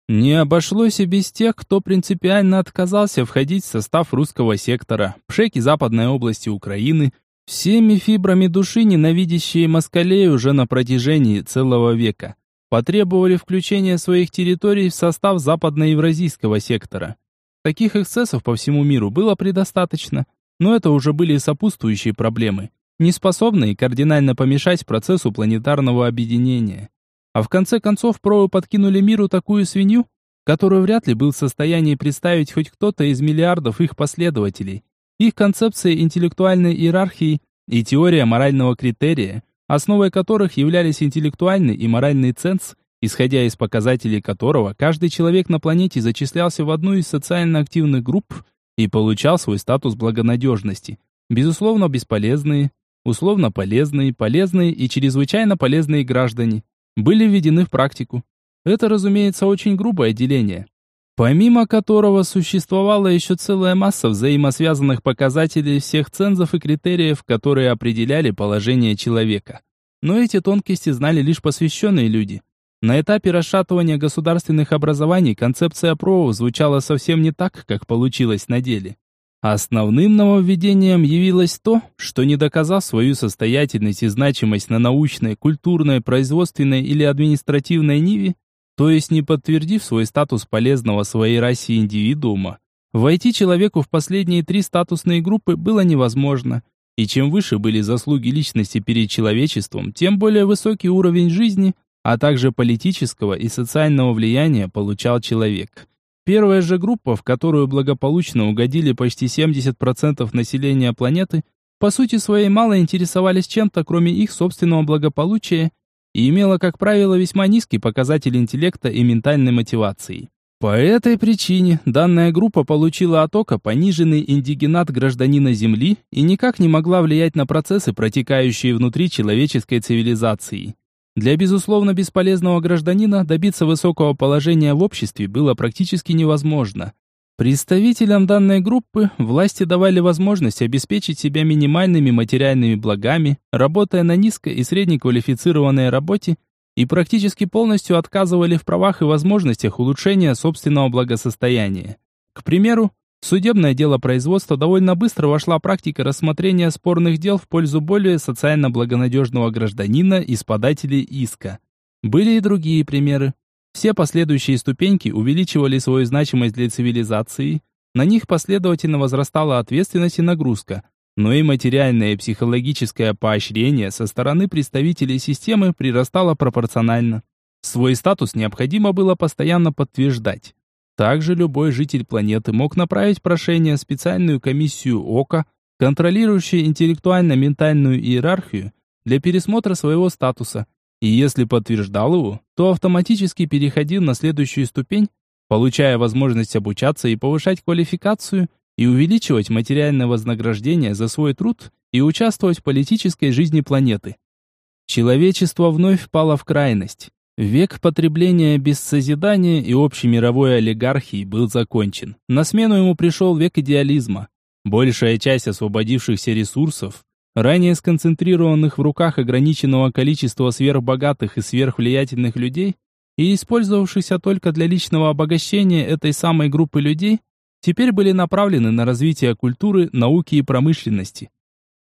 Не обошлось и без тех, кто принципиально отказался входить в состав русского сектора, пшеки Западной области Украины, Всеми фибрами души ненавидящие москалей уже на протяжении целого века потребовали включения своих территорий в состав западноевразийского сектора. Таких эксцессов по всему миру было предостаточно, но это уже были сопутствующие проблемы, не способные кардинально помешать процессу планетарного объединения. А в конце концов провы подкинули миру такую свинью, которую вряд ли был в состоянии представить хоть кто-то из миллиардов их последователей, их концепция интеллектуальной иерархии и теория морального критерия, основой которых являлись интеллектуальный и моральный ценз, исходя из показателей которого каждый человек на планете зачислялся в одну из социально активных групп и получал свой статус благонадежности. Безусловно, бесполезные, условно полезные, полезные и чрезвычайно полезные граждане были введены в практику. Это, разумеется, очень грубое деление, помимо которого существовала еще целая масса взаимосвязанных показателей всех цензов и критериев, которые определяли положение человека. Но эти тонкости знали лишь посвященные люди. На этапе расшатывания государственных образований концепция ПРО звучала совсем не так, как получилось на деле. Основным нововведением явилось то, что не доказав свою состоятельность и значимость на научной, культурной, производственной или административной ниве, то есть не подтвердив свой статус полезного своей расе индивидуума, войти человеку в последние три статусные группы было невозможно. И чем выше были заслуги личности перед человечеством, тем более высокий уровень жизни, а также политического и социального влияния получал человек. Первая же группа, в которую благополучно угодили почти 70% населения планеты, по сути своей мало интересовались чем-то, кроме их собственного благополучия и имела, как правило, весьма низкий показатель интеллекта и ментальной мотивации. По этой причине данная группа получила от ока пониженный индигенат гражданина Земли и никак не могла влиять на процессы, протекающие внутри человеческой цивилизации. Для безусловно бесполезного гражданина добиться высокого положения в обществе было практически невозможно. Представителям данной группы власти давали возможность обеспечить себя минимальными материальными благами, работая на низко- и среднеквалифицированной работе, и практически полностью отказывали в правах и возможностях улучшения собственного благосостояния. К примеру, судебное дело производства довольно быстро вошла практика рассмотрения спорных дел в пользу более социально благонадежного гражданина из подателей иска. Были и другие примеры. Все последующие ступеньки увеличивали свою значимость для цивилизации, на них последовательно возрастала ответственность и нагрузка, но и материальное и психологическое поощрение со стороны представителей системы прирастало пропорционально. Свой статус необходимо было постоянно подтверждать. Также любой житель планеты мог направить прошение в специальную комиссию ОКО, контролирующую интеллектуально-ментальную иерархию, для пересмотра своего статуса, и если подтверждал его, то автоматически переходил на следующую ступень, получая возможность обучаться и повышать квалификацию и увеличивать материальное вознаграждение за свой труд и участвовать в политической жизни планеты. Человечество вновь впало в крайность. Век потребления без созидания и общей мировой олигархии был закончен. На смену ему пришел век идеализма. Большая часть освободившихся ресурсов ранее сконцентрированных в руках ограниченного количества сверхбогатых и сверхвлиятельных людей и использовавшихся только для личного обогащения этой самой группы людей, теперь были направлены на развитие культуры, науки и промышленности.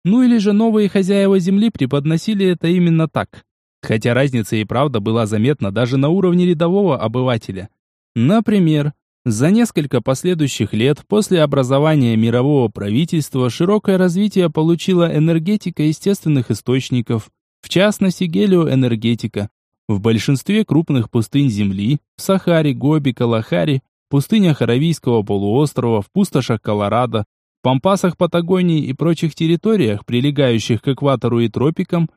Ну или же новые хозяева земли преподносили это именно так. Хотя разница и правда была заметна даже на уровне рядового обывателя. Например, За несколько последующих лет после образования мирового правительства широкое развитие получила энергетика естественных источников, в частности гелиоэнергетика. В большинстве крупных пустынь Земли, в Сахаре, Гоби, Калахари, пустынях Аравийского полуострова, в пустошах Колорадо, пампасах Патагонии и прочих территориях, прилегающих к экватору и тропикам,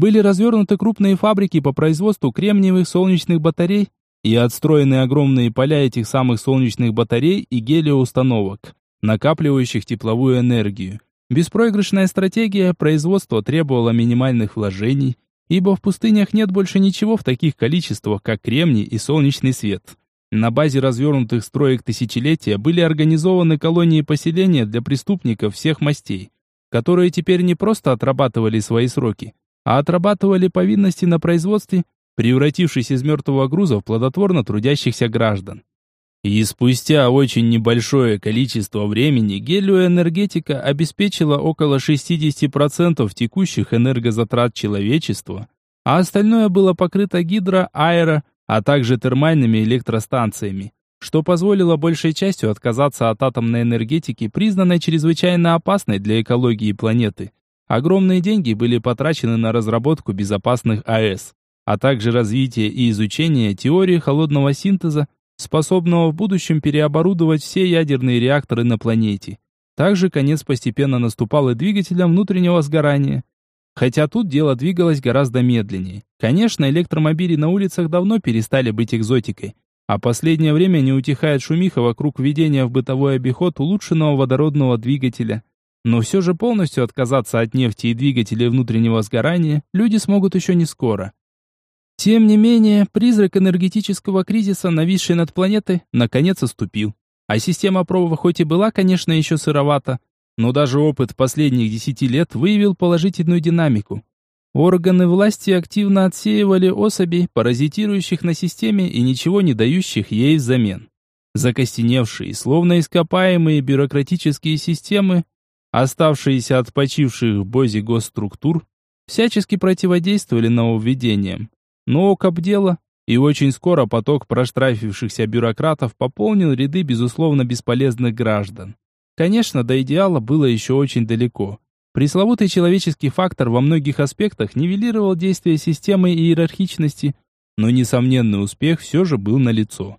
были развернуты крупные фабрики по производству кремниевых солнечных батарей и отстроены огромные поля этих самых солнечных батарей и гелиоустановок, накапливающих тепловую энергию. Беспроигрышная стратегия производства требовала минимальных вложений, ибо в пустынях нет больше ничего в таких количествах, как кремний и солнечный свет. На базе развернутых строек тысячелетия были организованы колонии поселения для преступников всех мастей, которые теперь не просто отрабатывали свои сроки, а отрабатывали повинности на производстве, превратившись из мертвого груза в плодотворно трудящихся граждан. И спустя очень небольшое количество времени гелиоэнергетика обеспечила около 60% текущих энергозатрат человечества, а остальное было покрыто гидро, аэро, а также термальными электростанциями, что позволило большей частью отказаться от атомной энергетики, признанной чрезвычайно опасной для экологии планеты. Огромные деньги были потрачены на разработку безопасных АЭС, а также развитие и изучение теории холодного синтеза, способного в будущем переоборудовать все ядерные реакторы на планете. Также конец постепенно наступал и двигателям внутреннего сгорания. Хотя тут дело двигалось гораздо медленнее. Конечно, электромобили на улицах давно перестали быть экзотикой, а последнее время не утихает шумиха вокруг введения в бытовой обиход улучшенного водородного двигателя. Но все же полностью отказаться от нефти и двигателей внутреннего сгорания люди смогут еще не скоро. Тем не менее, призрак энергетического кризиса, нависший над планетой, наконец оступил. А система пробы хоть и была, конечно, еще сыровата, но даже опыт последних десяти лет выявил положительную динамику. Органы власти активно отсеивали особей, паразитирующих на системе и ничего не дающих ей взамен. Закостеневшие, словно ископаемые бюрократические системы, оставшиеся от почивших в бозе госструктур, всячески противодействовали нововведениям. Но капдело, и очень скоро поток проштрафившихся бюрократов пополнил ряды безусловно бесполезных граждан. Конечно, до идеала было еще очень далеко. Пресловутый человеческий фактор во многих аспектах нивелировал действия системы иерархичности, но несомненный успех все же был налицо.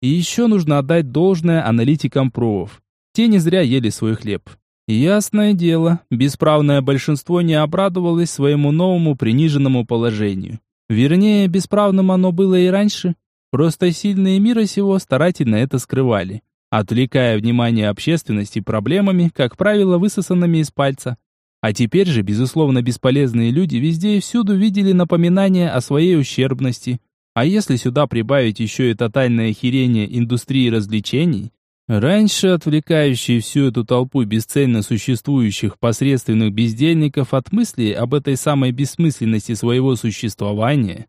И еще нужно отдать должное аналитикам ПРОВов. Те не зря ели свой хлеб. Ясное дело, бесправное большинство не обрадовалось своему новому приниженному положению. Вернее, бесправным оно было и раньше, просто сильные мира сего старательно это скрывали, отвлекая внимание общественности проблемами, как правило, высосанными из пальца. А теперь же, безусловно, бесполезные люди везде и всюду видели напоминания о своей ущербности. А если сюда прибавить еще и тотальное херение индустрии развлечений, Раньше отвлекающие всю эту толпу бесцельно существующих посредственных бездельников от мыслей об этой самой бессмысленности своего существования,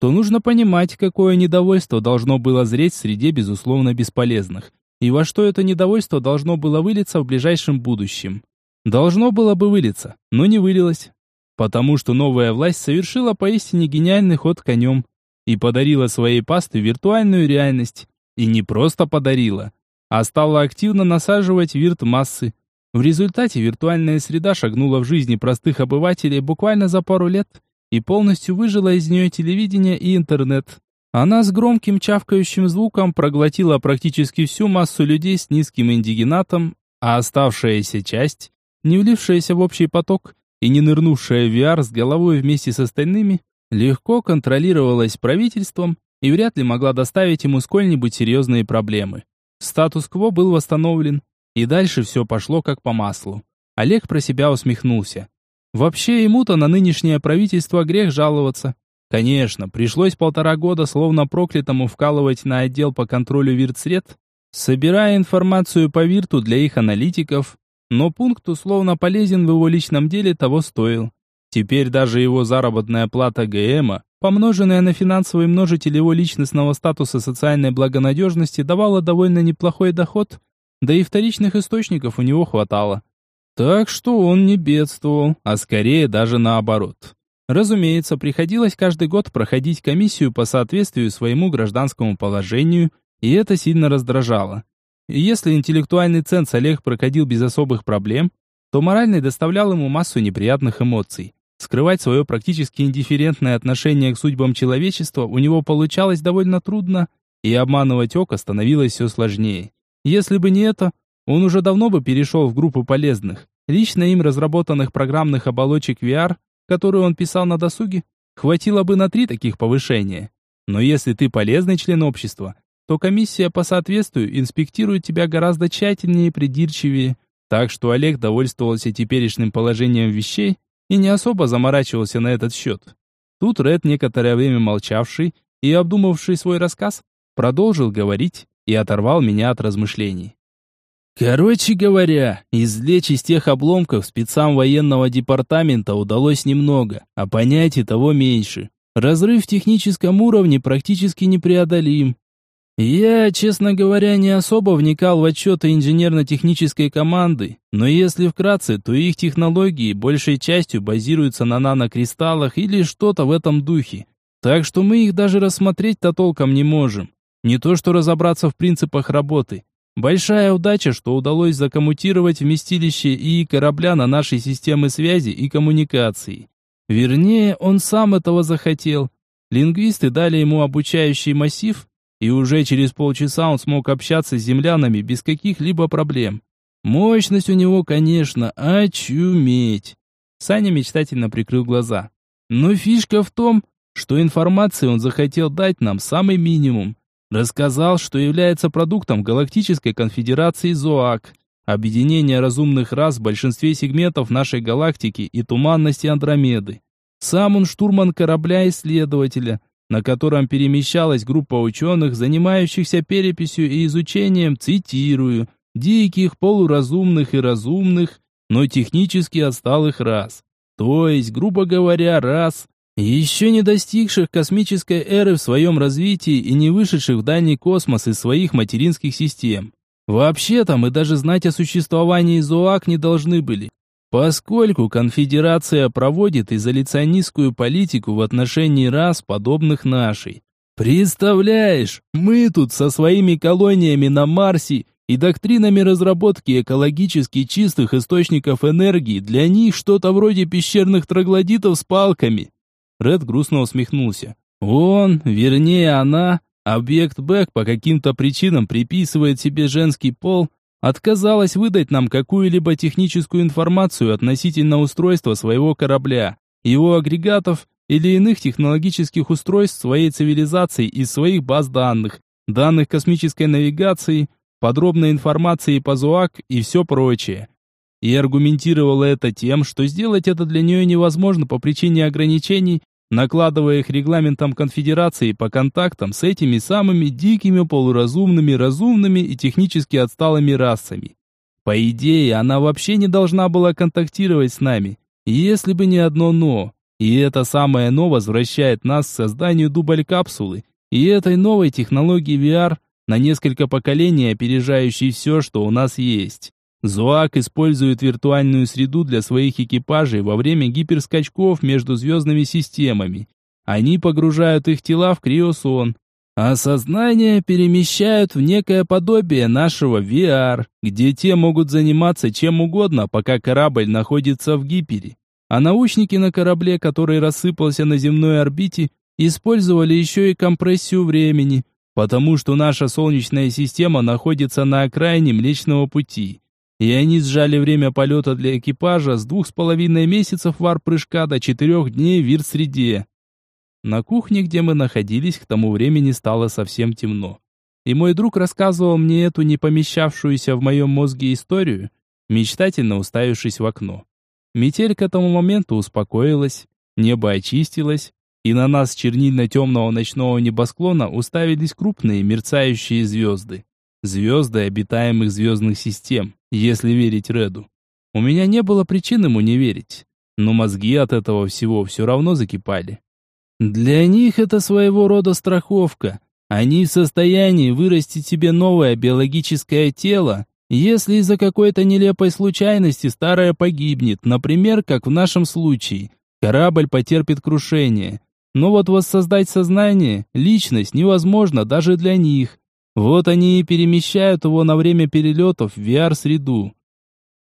то нужно понимать, какое недовольство должно было зреть в среде безусловно бесполезных, и во что это недовольство должно было вылиться в ближайшем будущем. Должно было бы вылиться, но не вылилось, потому что новая власть совершила поистине гениальный ход конем и подарила своей пасты виртуальную реальность. И не просто подарила, а стала активно насаживать вирт-массы. В результате виртуальная среда шагнула в жизни простых обывателей буквально за пару лет и полностью выжила из нее телевидение и интернет. Она с громким чавкающим звуком проглотила практически всю массу людей с низким индигенатом, а оставшаяся часть, не влившаяся в общий поток и не нырнувшая в VR с головой вместе с остальными, легко контролировалась правительством и вряд ли могла доставить ему сколь-нибудь серьезные проблемы. Статус-кво был восстановлен, и дальше все пошло как по маслу. Олег про себя усмехнулся. Вообще ему-то на нынешнее правительство грех жаловаться. Конечно, пришлось полтора года словно проклятому вкалывать на отдел по контролю виртсред, собирая информацию по вирту для их аналитиков, но пункт условно полезен в его личном деле того стоил. Теперь даже его заработная плата ГМа помноженная на финансовый множитель его личностного статуса социальной благонадежности, давала довольно неплохой доход, да и вторичных источников у него хватало. Так что он не бедствовал, а скорее даже наоборот. Разумеется, приходилось каждый год проходить комиссию по соответствию своему гражданскому положению и это сильно раздражало. И если интеллектуальный ценз Олег проходил без особых проблем, то моральный доставлял ему массу неприятных эмоций. Скрывать свое практически индифферентное отношение к судьбам человечества у него получалось довольно трудно, и обманывать Ока становилось все сложнее. Если бы не это, он уже давно бы перешел в группу полезных. Лично им разработанных программных оболочек VR, которые он писал на досуге, хватило бы на три таких повышения. Но если ты полезный член общества, то комиссия по соответствию инспектирует тебя гораздо тщательнее и придирчивее, так что Олег довольствовался теперешним положением вещей и не особо заморачивался на этот счет. Тут Ред, некоторое время молчавший и обдумавший свой рассказ, продолжил говорить и оторвал меня от размышлений. Короче говоря, извлечь из тех обломков спецам военного департамента удалось немного, а понятий того меньше. Разрыв в техническом уровне практически непреодолим. Я, честно говоря, не особо вникал в отчеты инженерно-технической команды, но если вкратце, то их технологии большей частью базируются на нанокристаллах или что-то в этом духе. Так что мы их даже рассмотреть-то толком не можем. Не то что разобраться в принципах работы. Большая удача, что удалось закоммутировать вместилище и корабля на нашей системы связи и коммуникации. Вернее, он сам этого захотел. Лингвисты дали ему обучающий массив, и уже через полчаса он смог общаться с землянами без каких-либо проблем. Мощность у него, конечно, очуметь. Саня мечтательно прикрыл глаза. Но фишка в том, что информации он захотел дать нам самый минимум. Рассказал, что является продуктом Галактической конфедерации ЗОАК, объединения разумных рас в большинстве сегментов нашей галактики и туманности Андромеды. Сам он штурман корабля-исследователя, на котором перемещалась группа ученых, занимающихся переписью и изучением, цитирую, диких, полуразумных и разумных, но технически отсталых рас. То есть, грубо говоря, рас, еще не достигших космической эры в своем развитии и не вышедших в дальний космос из своих материнских систем. Вообще-то мы даже знать о существовании ЗОАК не должны были, поскольку конфедерация проводит изоляционистскую политику в отношении рас, подобных нашей. Представляешь, мы тут со своими колониями на Марсе и доктринами разработки экологически чистых источников энергии для них что-то вроде пещерных троглодитов с палками. Ред грустно усмехнулся. Он, вернее она, объект Бэк по каким-то причинам приписывает себе женский пол, отказалась выдать нам какую-либо техническую информацию относительно устройства своего корабля, его агрегатов или иных технологических устройств своей цивилизации из своих баз данных, данных космической навигации, подробной информации по ЗУАК и все прочее. И аргументировала это тем, что сделать это для нее невозможно по причине ограничений, накладывая их регламентом конфедерации по контактам с этими самыми дикими полуразумными, разумными и технически отсталыми расами. По идее, она вообще не должна была контактировать с нами, если бы не одно «но». И это самое «но» возвращает нас к созданию дубль-капсулы и этой новой технологии VR на несколько поколений опережающей все, что у нас есть. Зоак использует виртуальную среду для своих экипажей во время гиперскачков между звездными системами. Они погружают их тела в криосон, а сознание перемещают в некое подобие нашего VR, где те могут заниматься чем угодно, пока корабль находится в гипере. А научники на корабле, который рассыпался на земной орбите, использовали еще и компрессию времени, потому что наша Солнечная система находится на окраине Млечного Пути и они сжали время полета для экипажа с двух с половиной месяцев вар-прыжка до четырех дней в вир-среде. На кухне, где мы находились, к тому времени стало совсем темно. И мой друг рассказывал мне эту не помещавшуюся в моем мозге историю, мечтательно уставившись в окно. Метель к этому моменту успокоилась, небо очистилось, и на нас чернильно-темного ночного небосклона уставились крупные мерцающие звезды. Звезды обитаемых звездных систем, если верить Реду. У меня не было причин ему не верить, но мозги от этого всего все равно закипали. Для них это своего рода страховка. Они в состоянии вырастить себе новое биологическое тело, если из-за какой-то нелепой случайности старое погибнет, например, как в нашем случае, корабль потерпит крушение. Но вот воссоздать сознание, личность невозможно даже для них. Вот они и перемещают его на время перелетов в VR-среду.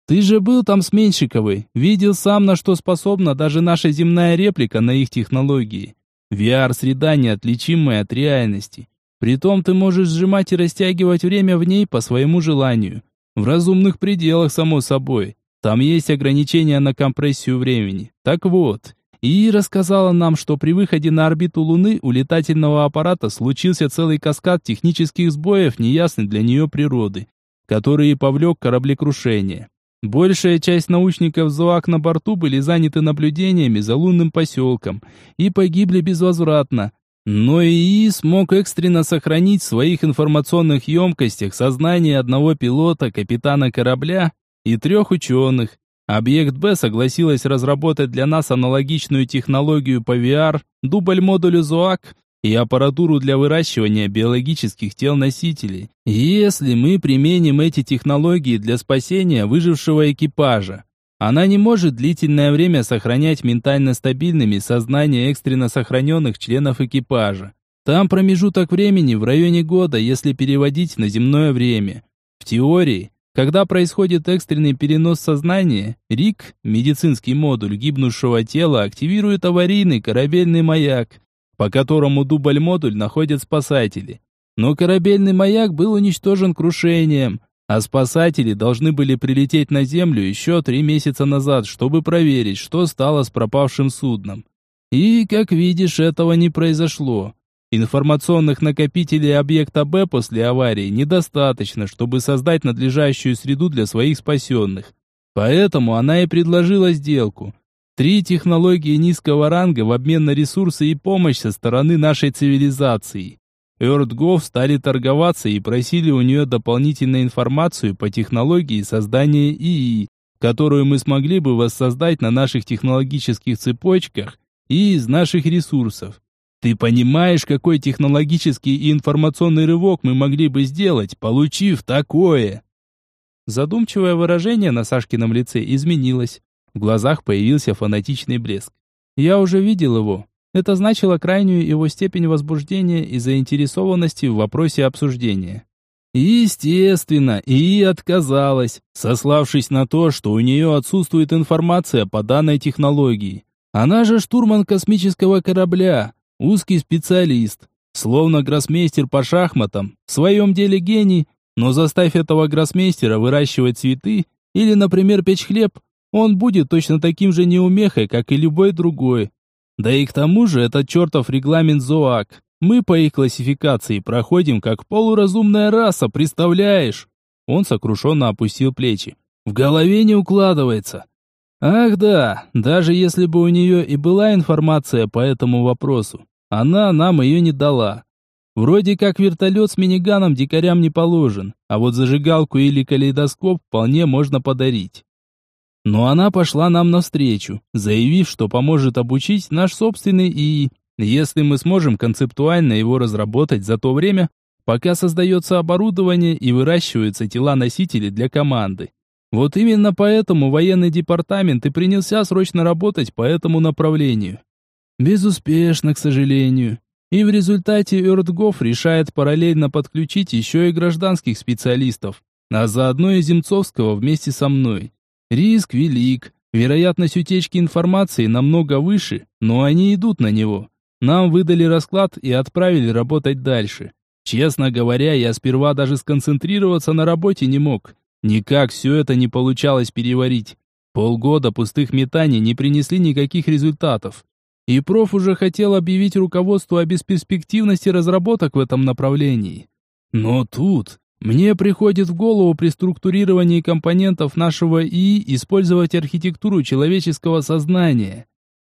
Ты же был там с Меньшиковой, видел сам, на что способна даже наша земная реплика на их технологии. VR-среда неотличимая от реальности. Притом ты можешь сжимать и растягивать время в ней по своему желанию. В разумных пределах, само собой. Там есть ограничения на компрессию времени. Так вот, и рассказала нам, что при выходе на орбиту Луны у летательного аппарата случился целый каскад технических сбоев неясной для нее природы, который и повлек кораблекрушение. Большая часть научников ЗОАК на борту были заняты наблюдениями за лунным поселком и погибли безвозвратно. Но ИИ смог экстренно сохранить в своих информационных емкостях сознание одного пилота, капитана корабля и трех ученых. Объект Б согласилась разработать для нас аналогичную технологию по VR, дубль-модулю ЗОАК и аппаратуру для выращивания биологических тел-носителей, если мы применим эти технологии для спасения выжившего экипажа. Она не может длительное время сохранять ментально стабильными сознание экстренно сохраненных членов экипажа. Там промежуток времени в районе года, если переводить на земное время. В теории, когда происходит экстренный перенос сознания, РИК, медицинский модуль гибнувшего тела, активирует аварийный корабельный маяк – по которому дубль-модуль находят спасатели. Но корабельный маяк был уничтожен крушением, а спасатели должны были прилететь на Землю еще три месяца назад, чтобы проверить, что стало с пропавшим судном. И, как видишь, этого не произошло. Информационных накопителей объекта Б после аварии недостаточно, чтобы создать надлежащую среду для своих спасенных. Поэтому она и предложила сделку – Три технологии низкого ранга в обмен на ресурсы и помощь со стороны нашей цивилизации. EarthGov стали торговаться и просили у нее дополнительную информацию по технологии создания ИИ, которую мы смогли бы воссоздать на наших технологических цепочках и из наших ресурсов. Ты понимаешь, какой технологический и информационный рывок мы могли бы сделать, получив такое? Задумчивое выражение на Сашкином лице изменилось. В глазах появился фанатичный блеск. Я уже видел его. Это значило крайнюю его степень возбуждения и заинтересованности в вопросе обсуждения. Естественно, и отказалась, сославшись на то, что у нее отсутствует информация по данной технологии. Она же штурман космического корабля, узкий специалист, словно гроссмейстер по шахматам, в своем деле гений, но заставь этого гроссмейстера выращивать цветы или, например, печь хлеб, он будет точно таким же неумехой, как и любой другой. Да и к тому же это чертов регламент ЗОАК. Мы по их классификации проходим как полуразумная раса, представляешь? Он сокрушенно опустил плечи. В голове не укладывается. Ах да, даже если бы у нее и была информация по этому вопросу, она нам ее не дала. Вроде как вертолет с миниганом дикарям не положен, а вот зажигалку или калейдоскоп вполне можно подарить. Но она пошла нам навстречу, заявив, что поможет обучить наш собственный ИИ, если мы сможем концептуально его разработать за то время, пока создается оборудование и выращиваются тела-носители для команды. Вот именно поэтому военный департамент и принялся срочно работать по этому направлению. Безуспешно, к сожалению. И в результате Эртгоф решает параллельно подключить еще и гражданских специалистов, а заодно и Земцовского вместе со мной. Риск велик, вероятность утечки информации намного выше, но они идут на него. Нам выдали расклад и отправили работать дальше. Честно говоря, я сперва даже сконцентрироваться на работе не мог. Никак все это не получалось переварить. Полгода пустых метаний не принесли никаких результатов. И проф уже хотел объявить руководству о бесперспективности разработок в этом направлении. Но тут мне приходит в голову при структурировании компонентов нашего ИИ использовать архитектуру человеческого сознания.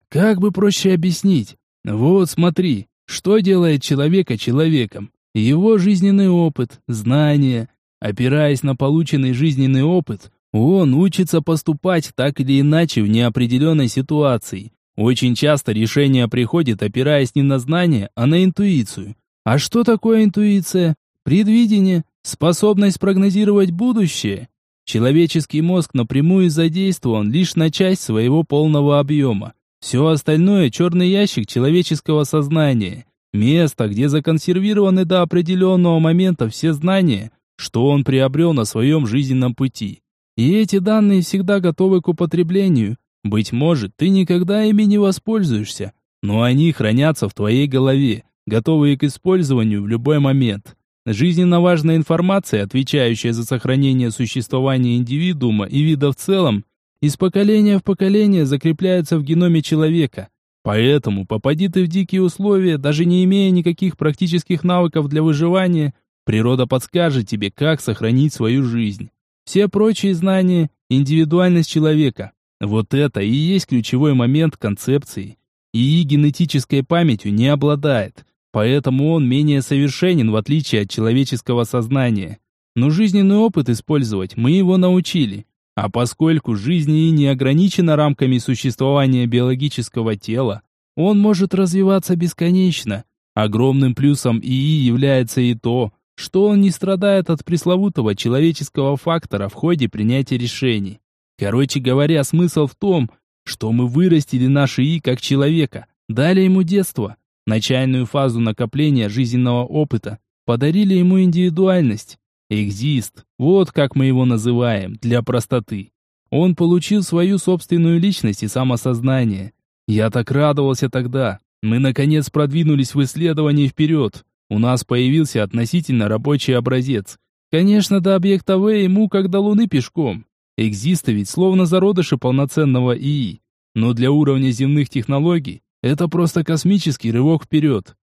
Как бы проще объяснить? Вот смотри, что делает человека человеком? Его жизненный опыт, знания. Опираясь на полученный жизненный опыт, он учится поступать так или иначе в неопределенной ситуации. Очень часто решение приходит, опираясь не на знания, а на интуицию. А что такое интуиция? Предвидение, Способность прогнозировать будущее. Человеческий мозг напрямую задействован лишь на часть своего полного объема. Все остальное – черный ящик человеческого сознания. место, где законсервированы до определенного момента все знания, что он приобрел на своем жизненном пути. И эти данные всегда готовы к употреблению. Быть может, ты никогда ими не воспользуешься, но они хранятся в твоей голове, готовые к использованию в любой момент. Жизненно важная информация, отвечающая за сохранение существования индивидуума и вида в целом, из поколения в поколение закрепляется в геноме человека. Поэтому попади ты в дикие условия, даже не имея никаких практических навыков для выживания, природа подскажет тебе, как сохранить свою жизнь. Все прочие знания – индивидуальность человека. Вот это и есть ключевой момент концепции. ИИ генетической памятью не обладает, поэтому он менее совершенен в отличие от человеческого сознания. Но жизненный опыт использовать мы его научили. А поскольку жизнь ИИ не ограничена рамками существования биологического тела, он может развиваться бесконечно. Огромным плюсом ИИ является и то, что он не страдает от пресловутого человеческого фактора в ходе принятия решений. Короче говоря, смысл в том, что мы вырастили наш ИИ как человека, дали ему детство, начальную фазу накопления жизненного опыта, подарили ему индивидуальность. Экзист, вот как мы его называем, для простоты. Он получил свою собственную личность и самосознание. Я так радовался тогда. Мы наконец продвинулись в исследовании вперед. У нас появился относительно рабочий образец. Конечно, до объекта В ему как до Луны пешком. Экзисты ведь словно зародыши полноценного ИИ. Но для уровня земных технологий это просто космический рывок вперед.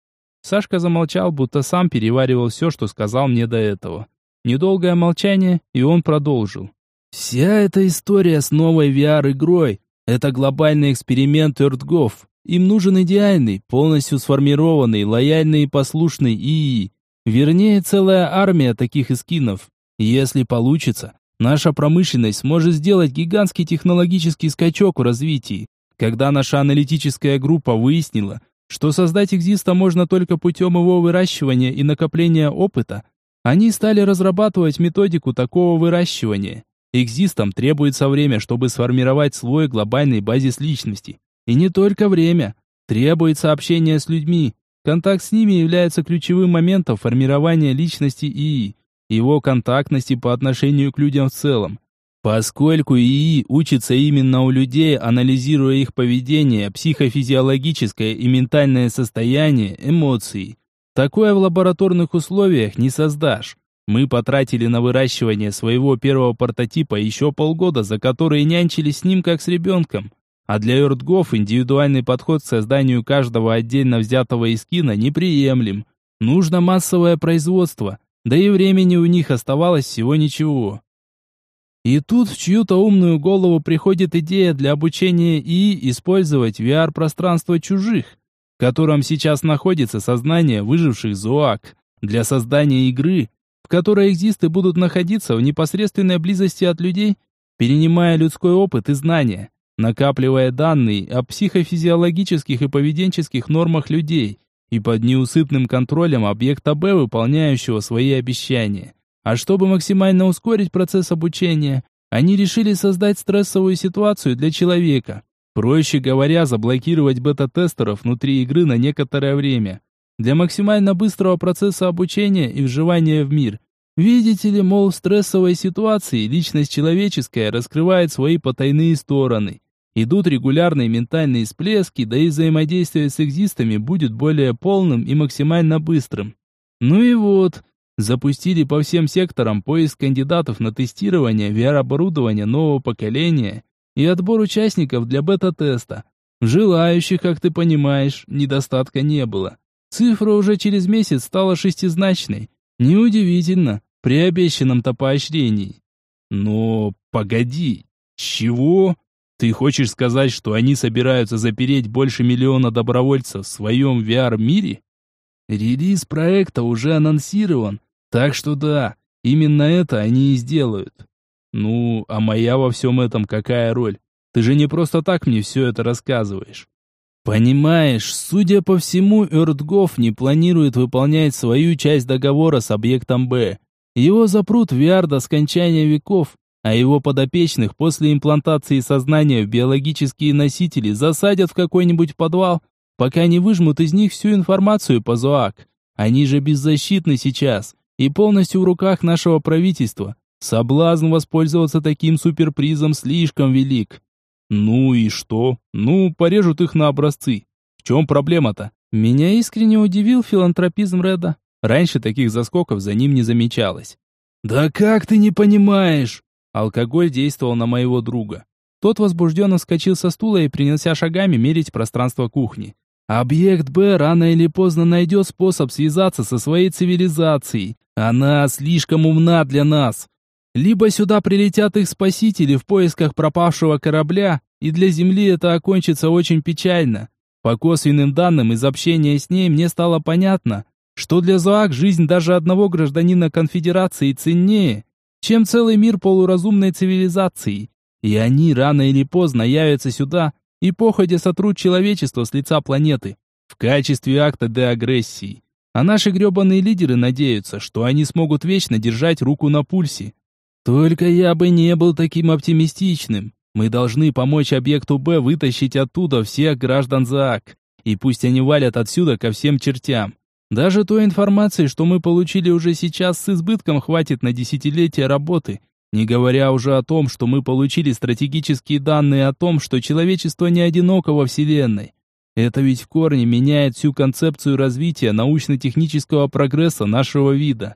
Сашка замолчал, будто сам переваривал все, что сказал мне до этого. Недолгое молчание, и он продолжил. «Вся эта история с новой VR-игрой — это глобальный эксперимент EarthGov. Им нужен идеальный, полностью сформированный, лояльный и послушный ИИ. Вернее, целая армия таких эскинов. Если получится, наша промышленность сможет сделать гигантский технологический скачок в развитии. Когда наша аналитическая группа выяснила, что создать экзиста можно только путем его выращивания и накопления опыта, они стали разрабатывать методику такого выращивания. Экзистам требуется время, чтобы сформировать слой глобальной базис личности. И не только время. Требуется общение с людьми. Контакт с ними является ключевым моментом формирования личности ИИ, его контактности по отношению к людям в целом. Поскольку ИИ учится именно у людей, анализируя их поведение, психофизиологическое и ментальное состояние, эмоции. Такое в лабораторных условиях не создашь. Мы потратили на выращивание своего первого прототипа еще полгода, за которые нянчились с ним как с ребенком. А для Эртгов индивидуальный подход к созданию каждого отдельно взятого эскина неприемлем. Нужно массовое производство, да и времени у них оставалось всего ничего. И тут в чью-то умную голову приходит идея для обучения и использовать VR-пространство чужих, в котором сейчас находится сознание выживших зоак, для создания игры, в которой экзисты будут находиться в непосредственной близости от людей, перенимая людской опыт и знания накапливая данные о психофизиологических и поведенческих нормах людей и под неусыпным контролем объекта Б, выполняющего свои обещания. А чтобы максимально ускорить процесс обучения, они решили создать стрессовую ситуацию для человека. Проще говоря, заблокировать бета-тестеров внутри игры на некоторое время. Для максимально быстрого процесса обучения и вживания в мир. Видите ли, мол, в стрессовой ситуации личность человеческая раскрывает свои потайные стороны. Идут регулярные ментальные всплески, да и взаимодействие с экзистами будет более полным и максимально быстрым. Ну и вот, запустили по всем секторам поиск кандидатов на тестирование VR-оборудования нового поколения и отбор участников для бета-теста. Желающих, как ты понимаешь, недостатка не было. Цифра уже через месяц стала шестизначной. Неудивительно, при обещанном-то поощрении. Но погоди, чего? Ты хочешь сказать, что они собираются запереть больше миллиона добровольцев в своем VR-мире? Релиз проекта уже анонсирован, так что да, именно это они и сделают. Ну, а моя во всем этом какая роль? Ты же не просто так мне все это рассказываешь. Понимаешь, судя по всему, Эртгоф не планирует выполнять свою часть договора с объектом Б. Его запрут в VR до скончания веков, а его подопечных после имплантации сознания в биологические носители засадят в какой-нибудь подвал, пока не выжмут из них всю информацию по ЗОАК. Они же беззащитны сейчас и полностью в руках нашего правительства. Соблазн воспользоваться таким суперпризом слишком велик. Ну и что? Ну, порежут их на образцы. В чем проблема-то? Меня искренне удивил филантропизм Реда. Раньше таких заскоков за ним не замечалось. «Да как ты не понимаешь?» Алкоголь действовал на моего друга. Тот возбужденно вскочил со стула и принялся шагами мерить пространство кухни. «Объект Б рано или поздно найдет способ связаться со своей цивилизацией. Она слишком умна для нас. Либо сюда прилетят их спасители в поисках пропавшего корабля, и для Земли это окончится очень печально. По косвенным данным из общения с ней мне стало понятно, что для ЗОАК жизнь даже одного гражданина конфедерации ценнее, чем целый мир полуразумной цивилизации. И они рано или поздно явятся сюда и походя сотрут человечество с лица планеты в качестве акта деагрессии. А наши гребаные лидеры надеются, что они смогут вечно держать руку на пульсе. Только я бы не был таким оптимистичным. Мы должны помочь объекту Б вытащить оттуда всех граждан ЗААК. И пусть они валят отсюда ко всем чертям. Даже той информации, что мы получили уже сейчас с избытком, хватит на десятилетия работы, не говоря уже о том, что мы получили стратегические данные о том, что человечество не одиноко во Вселенной. Это ведь в корне меняет всю концепцию развития научно-технического прогресса нашего вида.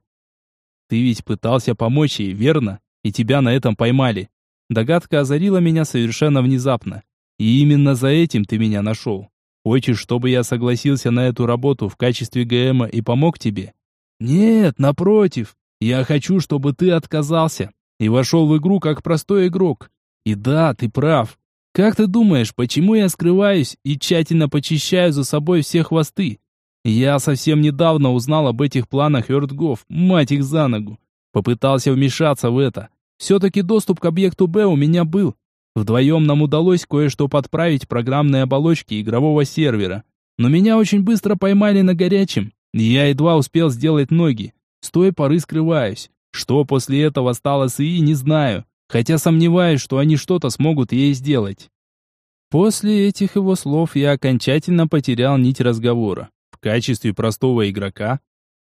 Ты ведь пытался помочь ей, верно? И тебя на этом поймали. Догадка озарила меня совершенно внезапно. И именно за этим ты меня нашел. Хочешь, чтобы я согласился на эту работу в качестве ГМа и помог тебе? Нет, напротив. Я хочу, чтобы ты отказался и вошел в игру как простой игрок. И да, ты прав. Как ты думаешь, почему я скрываюсь и тщательно почищаю за собой все хвосты? Я совсем недавно узнал об этих планах Эртгов, мать их за ногу. Попытался вмешаться в это. Все-таки доступ к объекту Б у меня был, Вдвоем нам удалось кое-что подправить в программной оболочке игрового сервера. Но меня очень быстро поймали на горячем. Я едва успел сделать ноги. С той поры скрываюсь. Что после этого стало с ИИ, не знаю. Хотя сомневаюсь, что они что-то смогут ей сделать. После этих его слов я окончательно потерял нить разговора. В качестве простого игрока.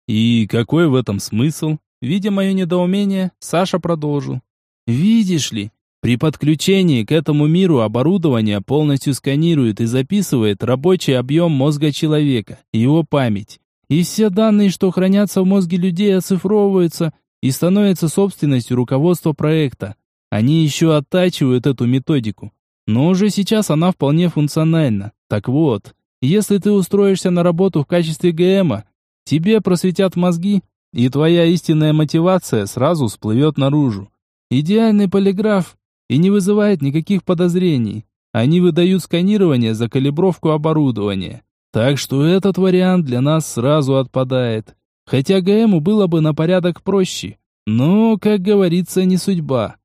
И какой в этом смысл? Видя мое недоумение, Саша продолжил. «Видишь ли, при подключении к этому миру оборудование полностью сканирует и записывает рабочий объем мозга человека, его память. И все данные, что хранятся в мозге людей, оцифровываются и становятся собственностью руководства проекта. Они еще оттачивают эту методику. Но уже сейчас она вполне функциональна. Так вот, если ты устроишься на работу в качестве ГМа, тебе просветят мозги, и твоя истинная мотивация сразу всплывет наружу. Идеальный полиграф и не вызывает никаких подозрений. Они выдают сканирование за калибровку оборудования. Так что этот вариант для нас сразу отпадает. Хотя ГМу было бы на порядок проще. Но, как говорится, не судьба.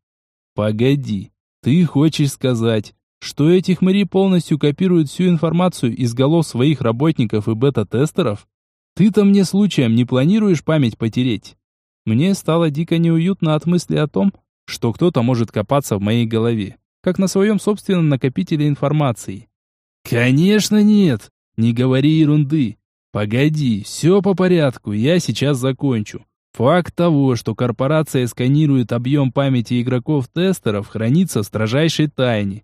Погоди, ты хочешь сказать, что эти хмыри полностью копируют всю информацию из голов своих работников и бета-тестеров? Ты-то мне случаем не планируешь память потереть? Мне стало дико неуютно от мысли о том, что кто-то может копаться в моей голове, как на своем собственном накопителе информации. Конечно нет, не говори ерунды. Погоди, все по порядку, я сейчас закончу. Факт того, что корпорация сканирует объем памяти игроков-тестеров, хранится в строжайшей тайне.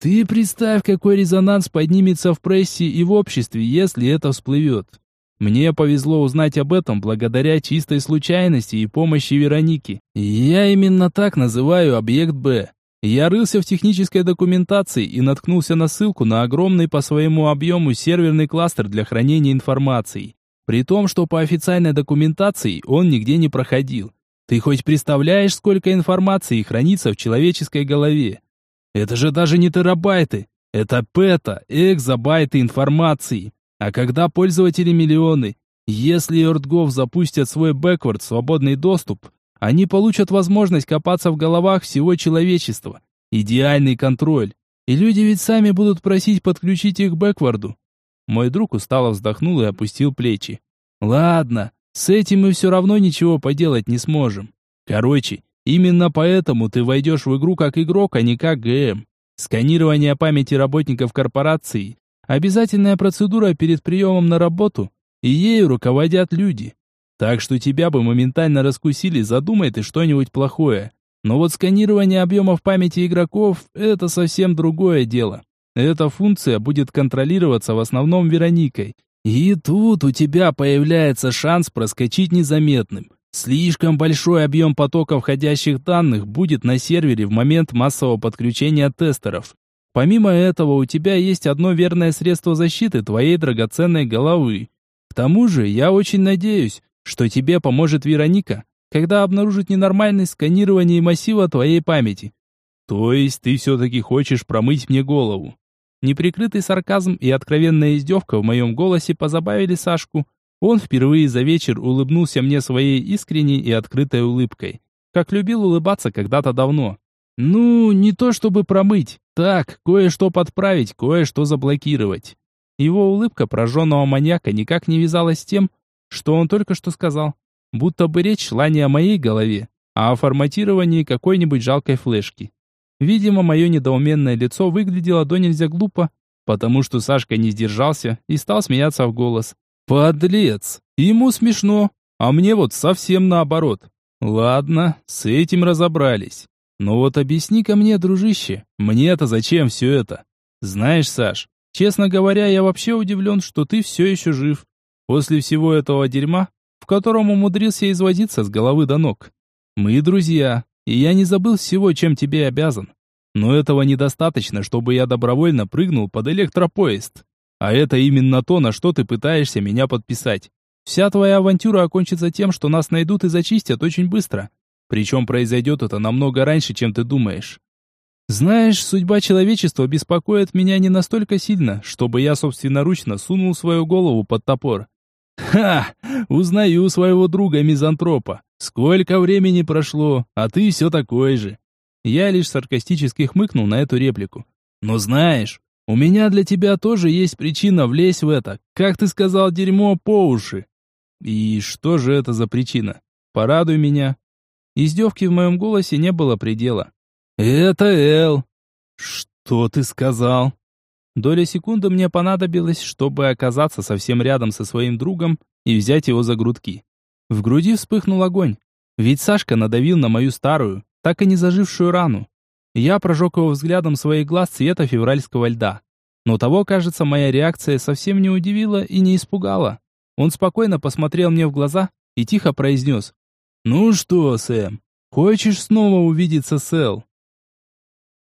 Ты представь, какой резонанс поднимется в прессе и в обществе, если это всплывет. Мне повезло узнать об этом благодаря чистой случайности и помощи Вероники. Я именно так называю объект Б. Я рылся в технической документации и наткнулся на ссылку на огромный по своему объему серверный кластер для хранения информации. При том, что по официальной документации он нигде не проходил. Ты хоть представляешь, сколько информации хранится в человеческой голове? Это же даже не терабайты. Это пета, экзобайты информации. А когда пользователи миллионы, если EarthGov запустят свой бэквард свободный доступ, они получат возможность копаться в головах всего человечества. Идеальный контроль. И люди ведь сами будут просить подключить их к бэкварду. Мой друг устало вздохнул и опустил плечи. Ладно, с этим мы все равно ничего поделать не сможем. Короче, именно поэтому ты войдешь в игру как игрок, а не как ГМ. Сканирование памяти работников корпорации Обязательная процедура перед приемом на работу, и ею руководят люди. Так что тебя бы моментально раскусили, задумай ты что-нибудь плохое. Но вот сканирование объемов памяти игроков – это совсем другое дело. Эта функция будет контролироваться в основном Вероникой. И тут у тебя появляется шанс проскочить незаметным. Слишком большой объем потока входящих данных будет на сервере в момент массового подключения тестеров. Помимо этого, у тебя есть одно верное средство защиты твоей драгоценной головы. К тому же, я очень надеюсь, что тебе поможет Вероника, когда обнаружит ненормальность сканирования массива твоей памяти. То есть ты все-таки хочешь промыть мне голову? Неприкрытый сарказм и откровенная издевка в моем голосе позабавили Сашку, он впервые за вечер улыбнулся мне своей искренней и открытой улыбкой, как любил улыбаться когда-то давно. Ну, не то чтобы промыть, так, кое-что подправить, кое-что заблокировать. Его улыбка прожженного маньяка никак не вязалась с тем, что он только что сказал. Будто бы речь шла не о моей голове, а о форматировании какой-нибудь жалкой флешки. Видимо, мое недоуменное лицо выглядело до нельзя глупо, потому что Сашка не сдержался и стал смеяться в голос. Подлец! Ему смешно, а мне вот совсем наоборот. Ладно, с этим разобрались. Но вот объясни-ка мне, дружище, мне-то зачем все это? Знаешь, Саш, честно говоря, я вообще удивлен, что ты все еще жив. После всего этого дерьма, в котором умудрился изводиться с головы до ног. Мы друзья, и я не забыл всего, чем тебе обязан. Но этого недостаточно, чтобы я добровольно прыгнул под электропоезд. А это именно то, на что ты пытаешься меня подписать. Вся твоя авантюра окончится тем, что нас найдут и зачистят очень быстро. Причем произойдет это намного раньше, чем ты думаешь. Знаешь, судьба человечества беспокоит меня не настолько сильно, чтобы я собственноручно сунул свою голову под топор. Ха! Узнаю своего друга-мизантропа. Сколько времени прошло, а ты все такой же. Я лишь саркастически хмыкнул на эту реплику. Но знаешь, у меня для тебя тоже есть причина влезть в это, как ты сказал, дерьмо по уши. И что же это за причина? Порадуй меня. Издевки в моем голосе не было предела. Это Эл. Что ты сказал? Доля секунды мне понадобилась, чтобы оказаться совсем рядом со своим другом и взять его за грудки. В груди вспыхнул огонь. Ведь Сашка надавил на мою старую, так и не зажившую рану. Я прожег его взглядом своих глаз цвета февральского льда. Но того, кажется, моя реакция совсем не удивила и не испугала. Он спокойно посмотрел мне в глаза и тихо произнес. «Ну что, Сэм, хочешь снова увидеться с Эл?»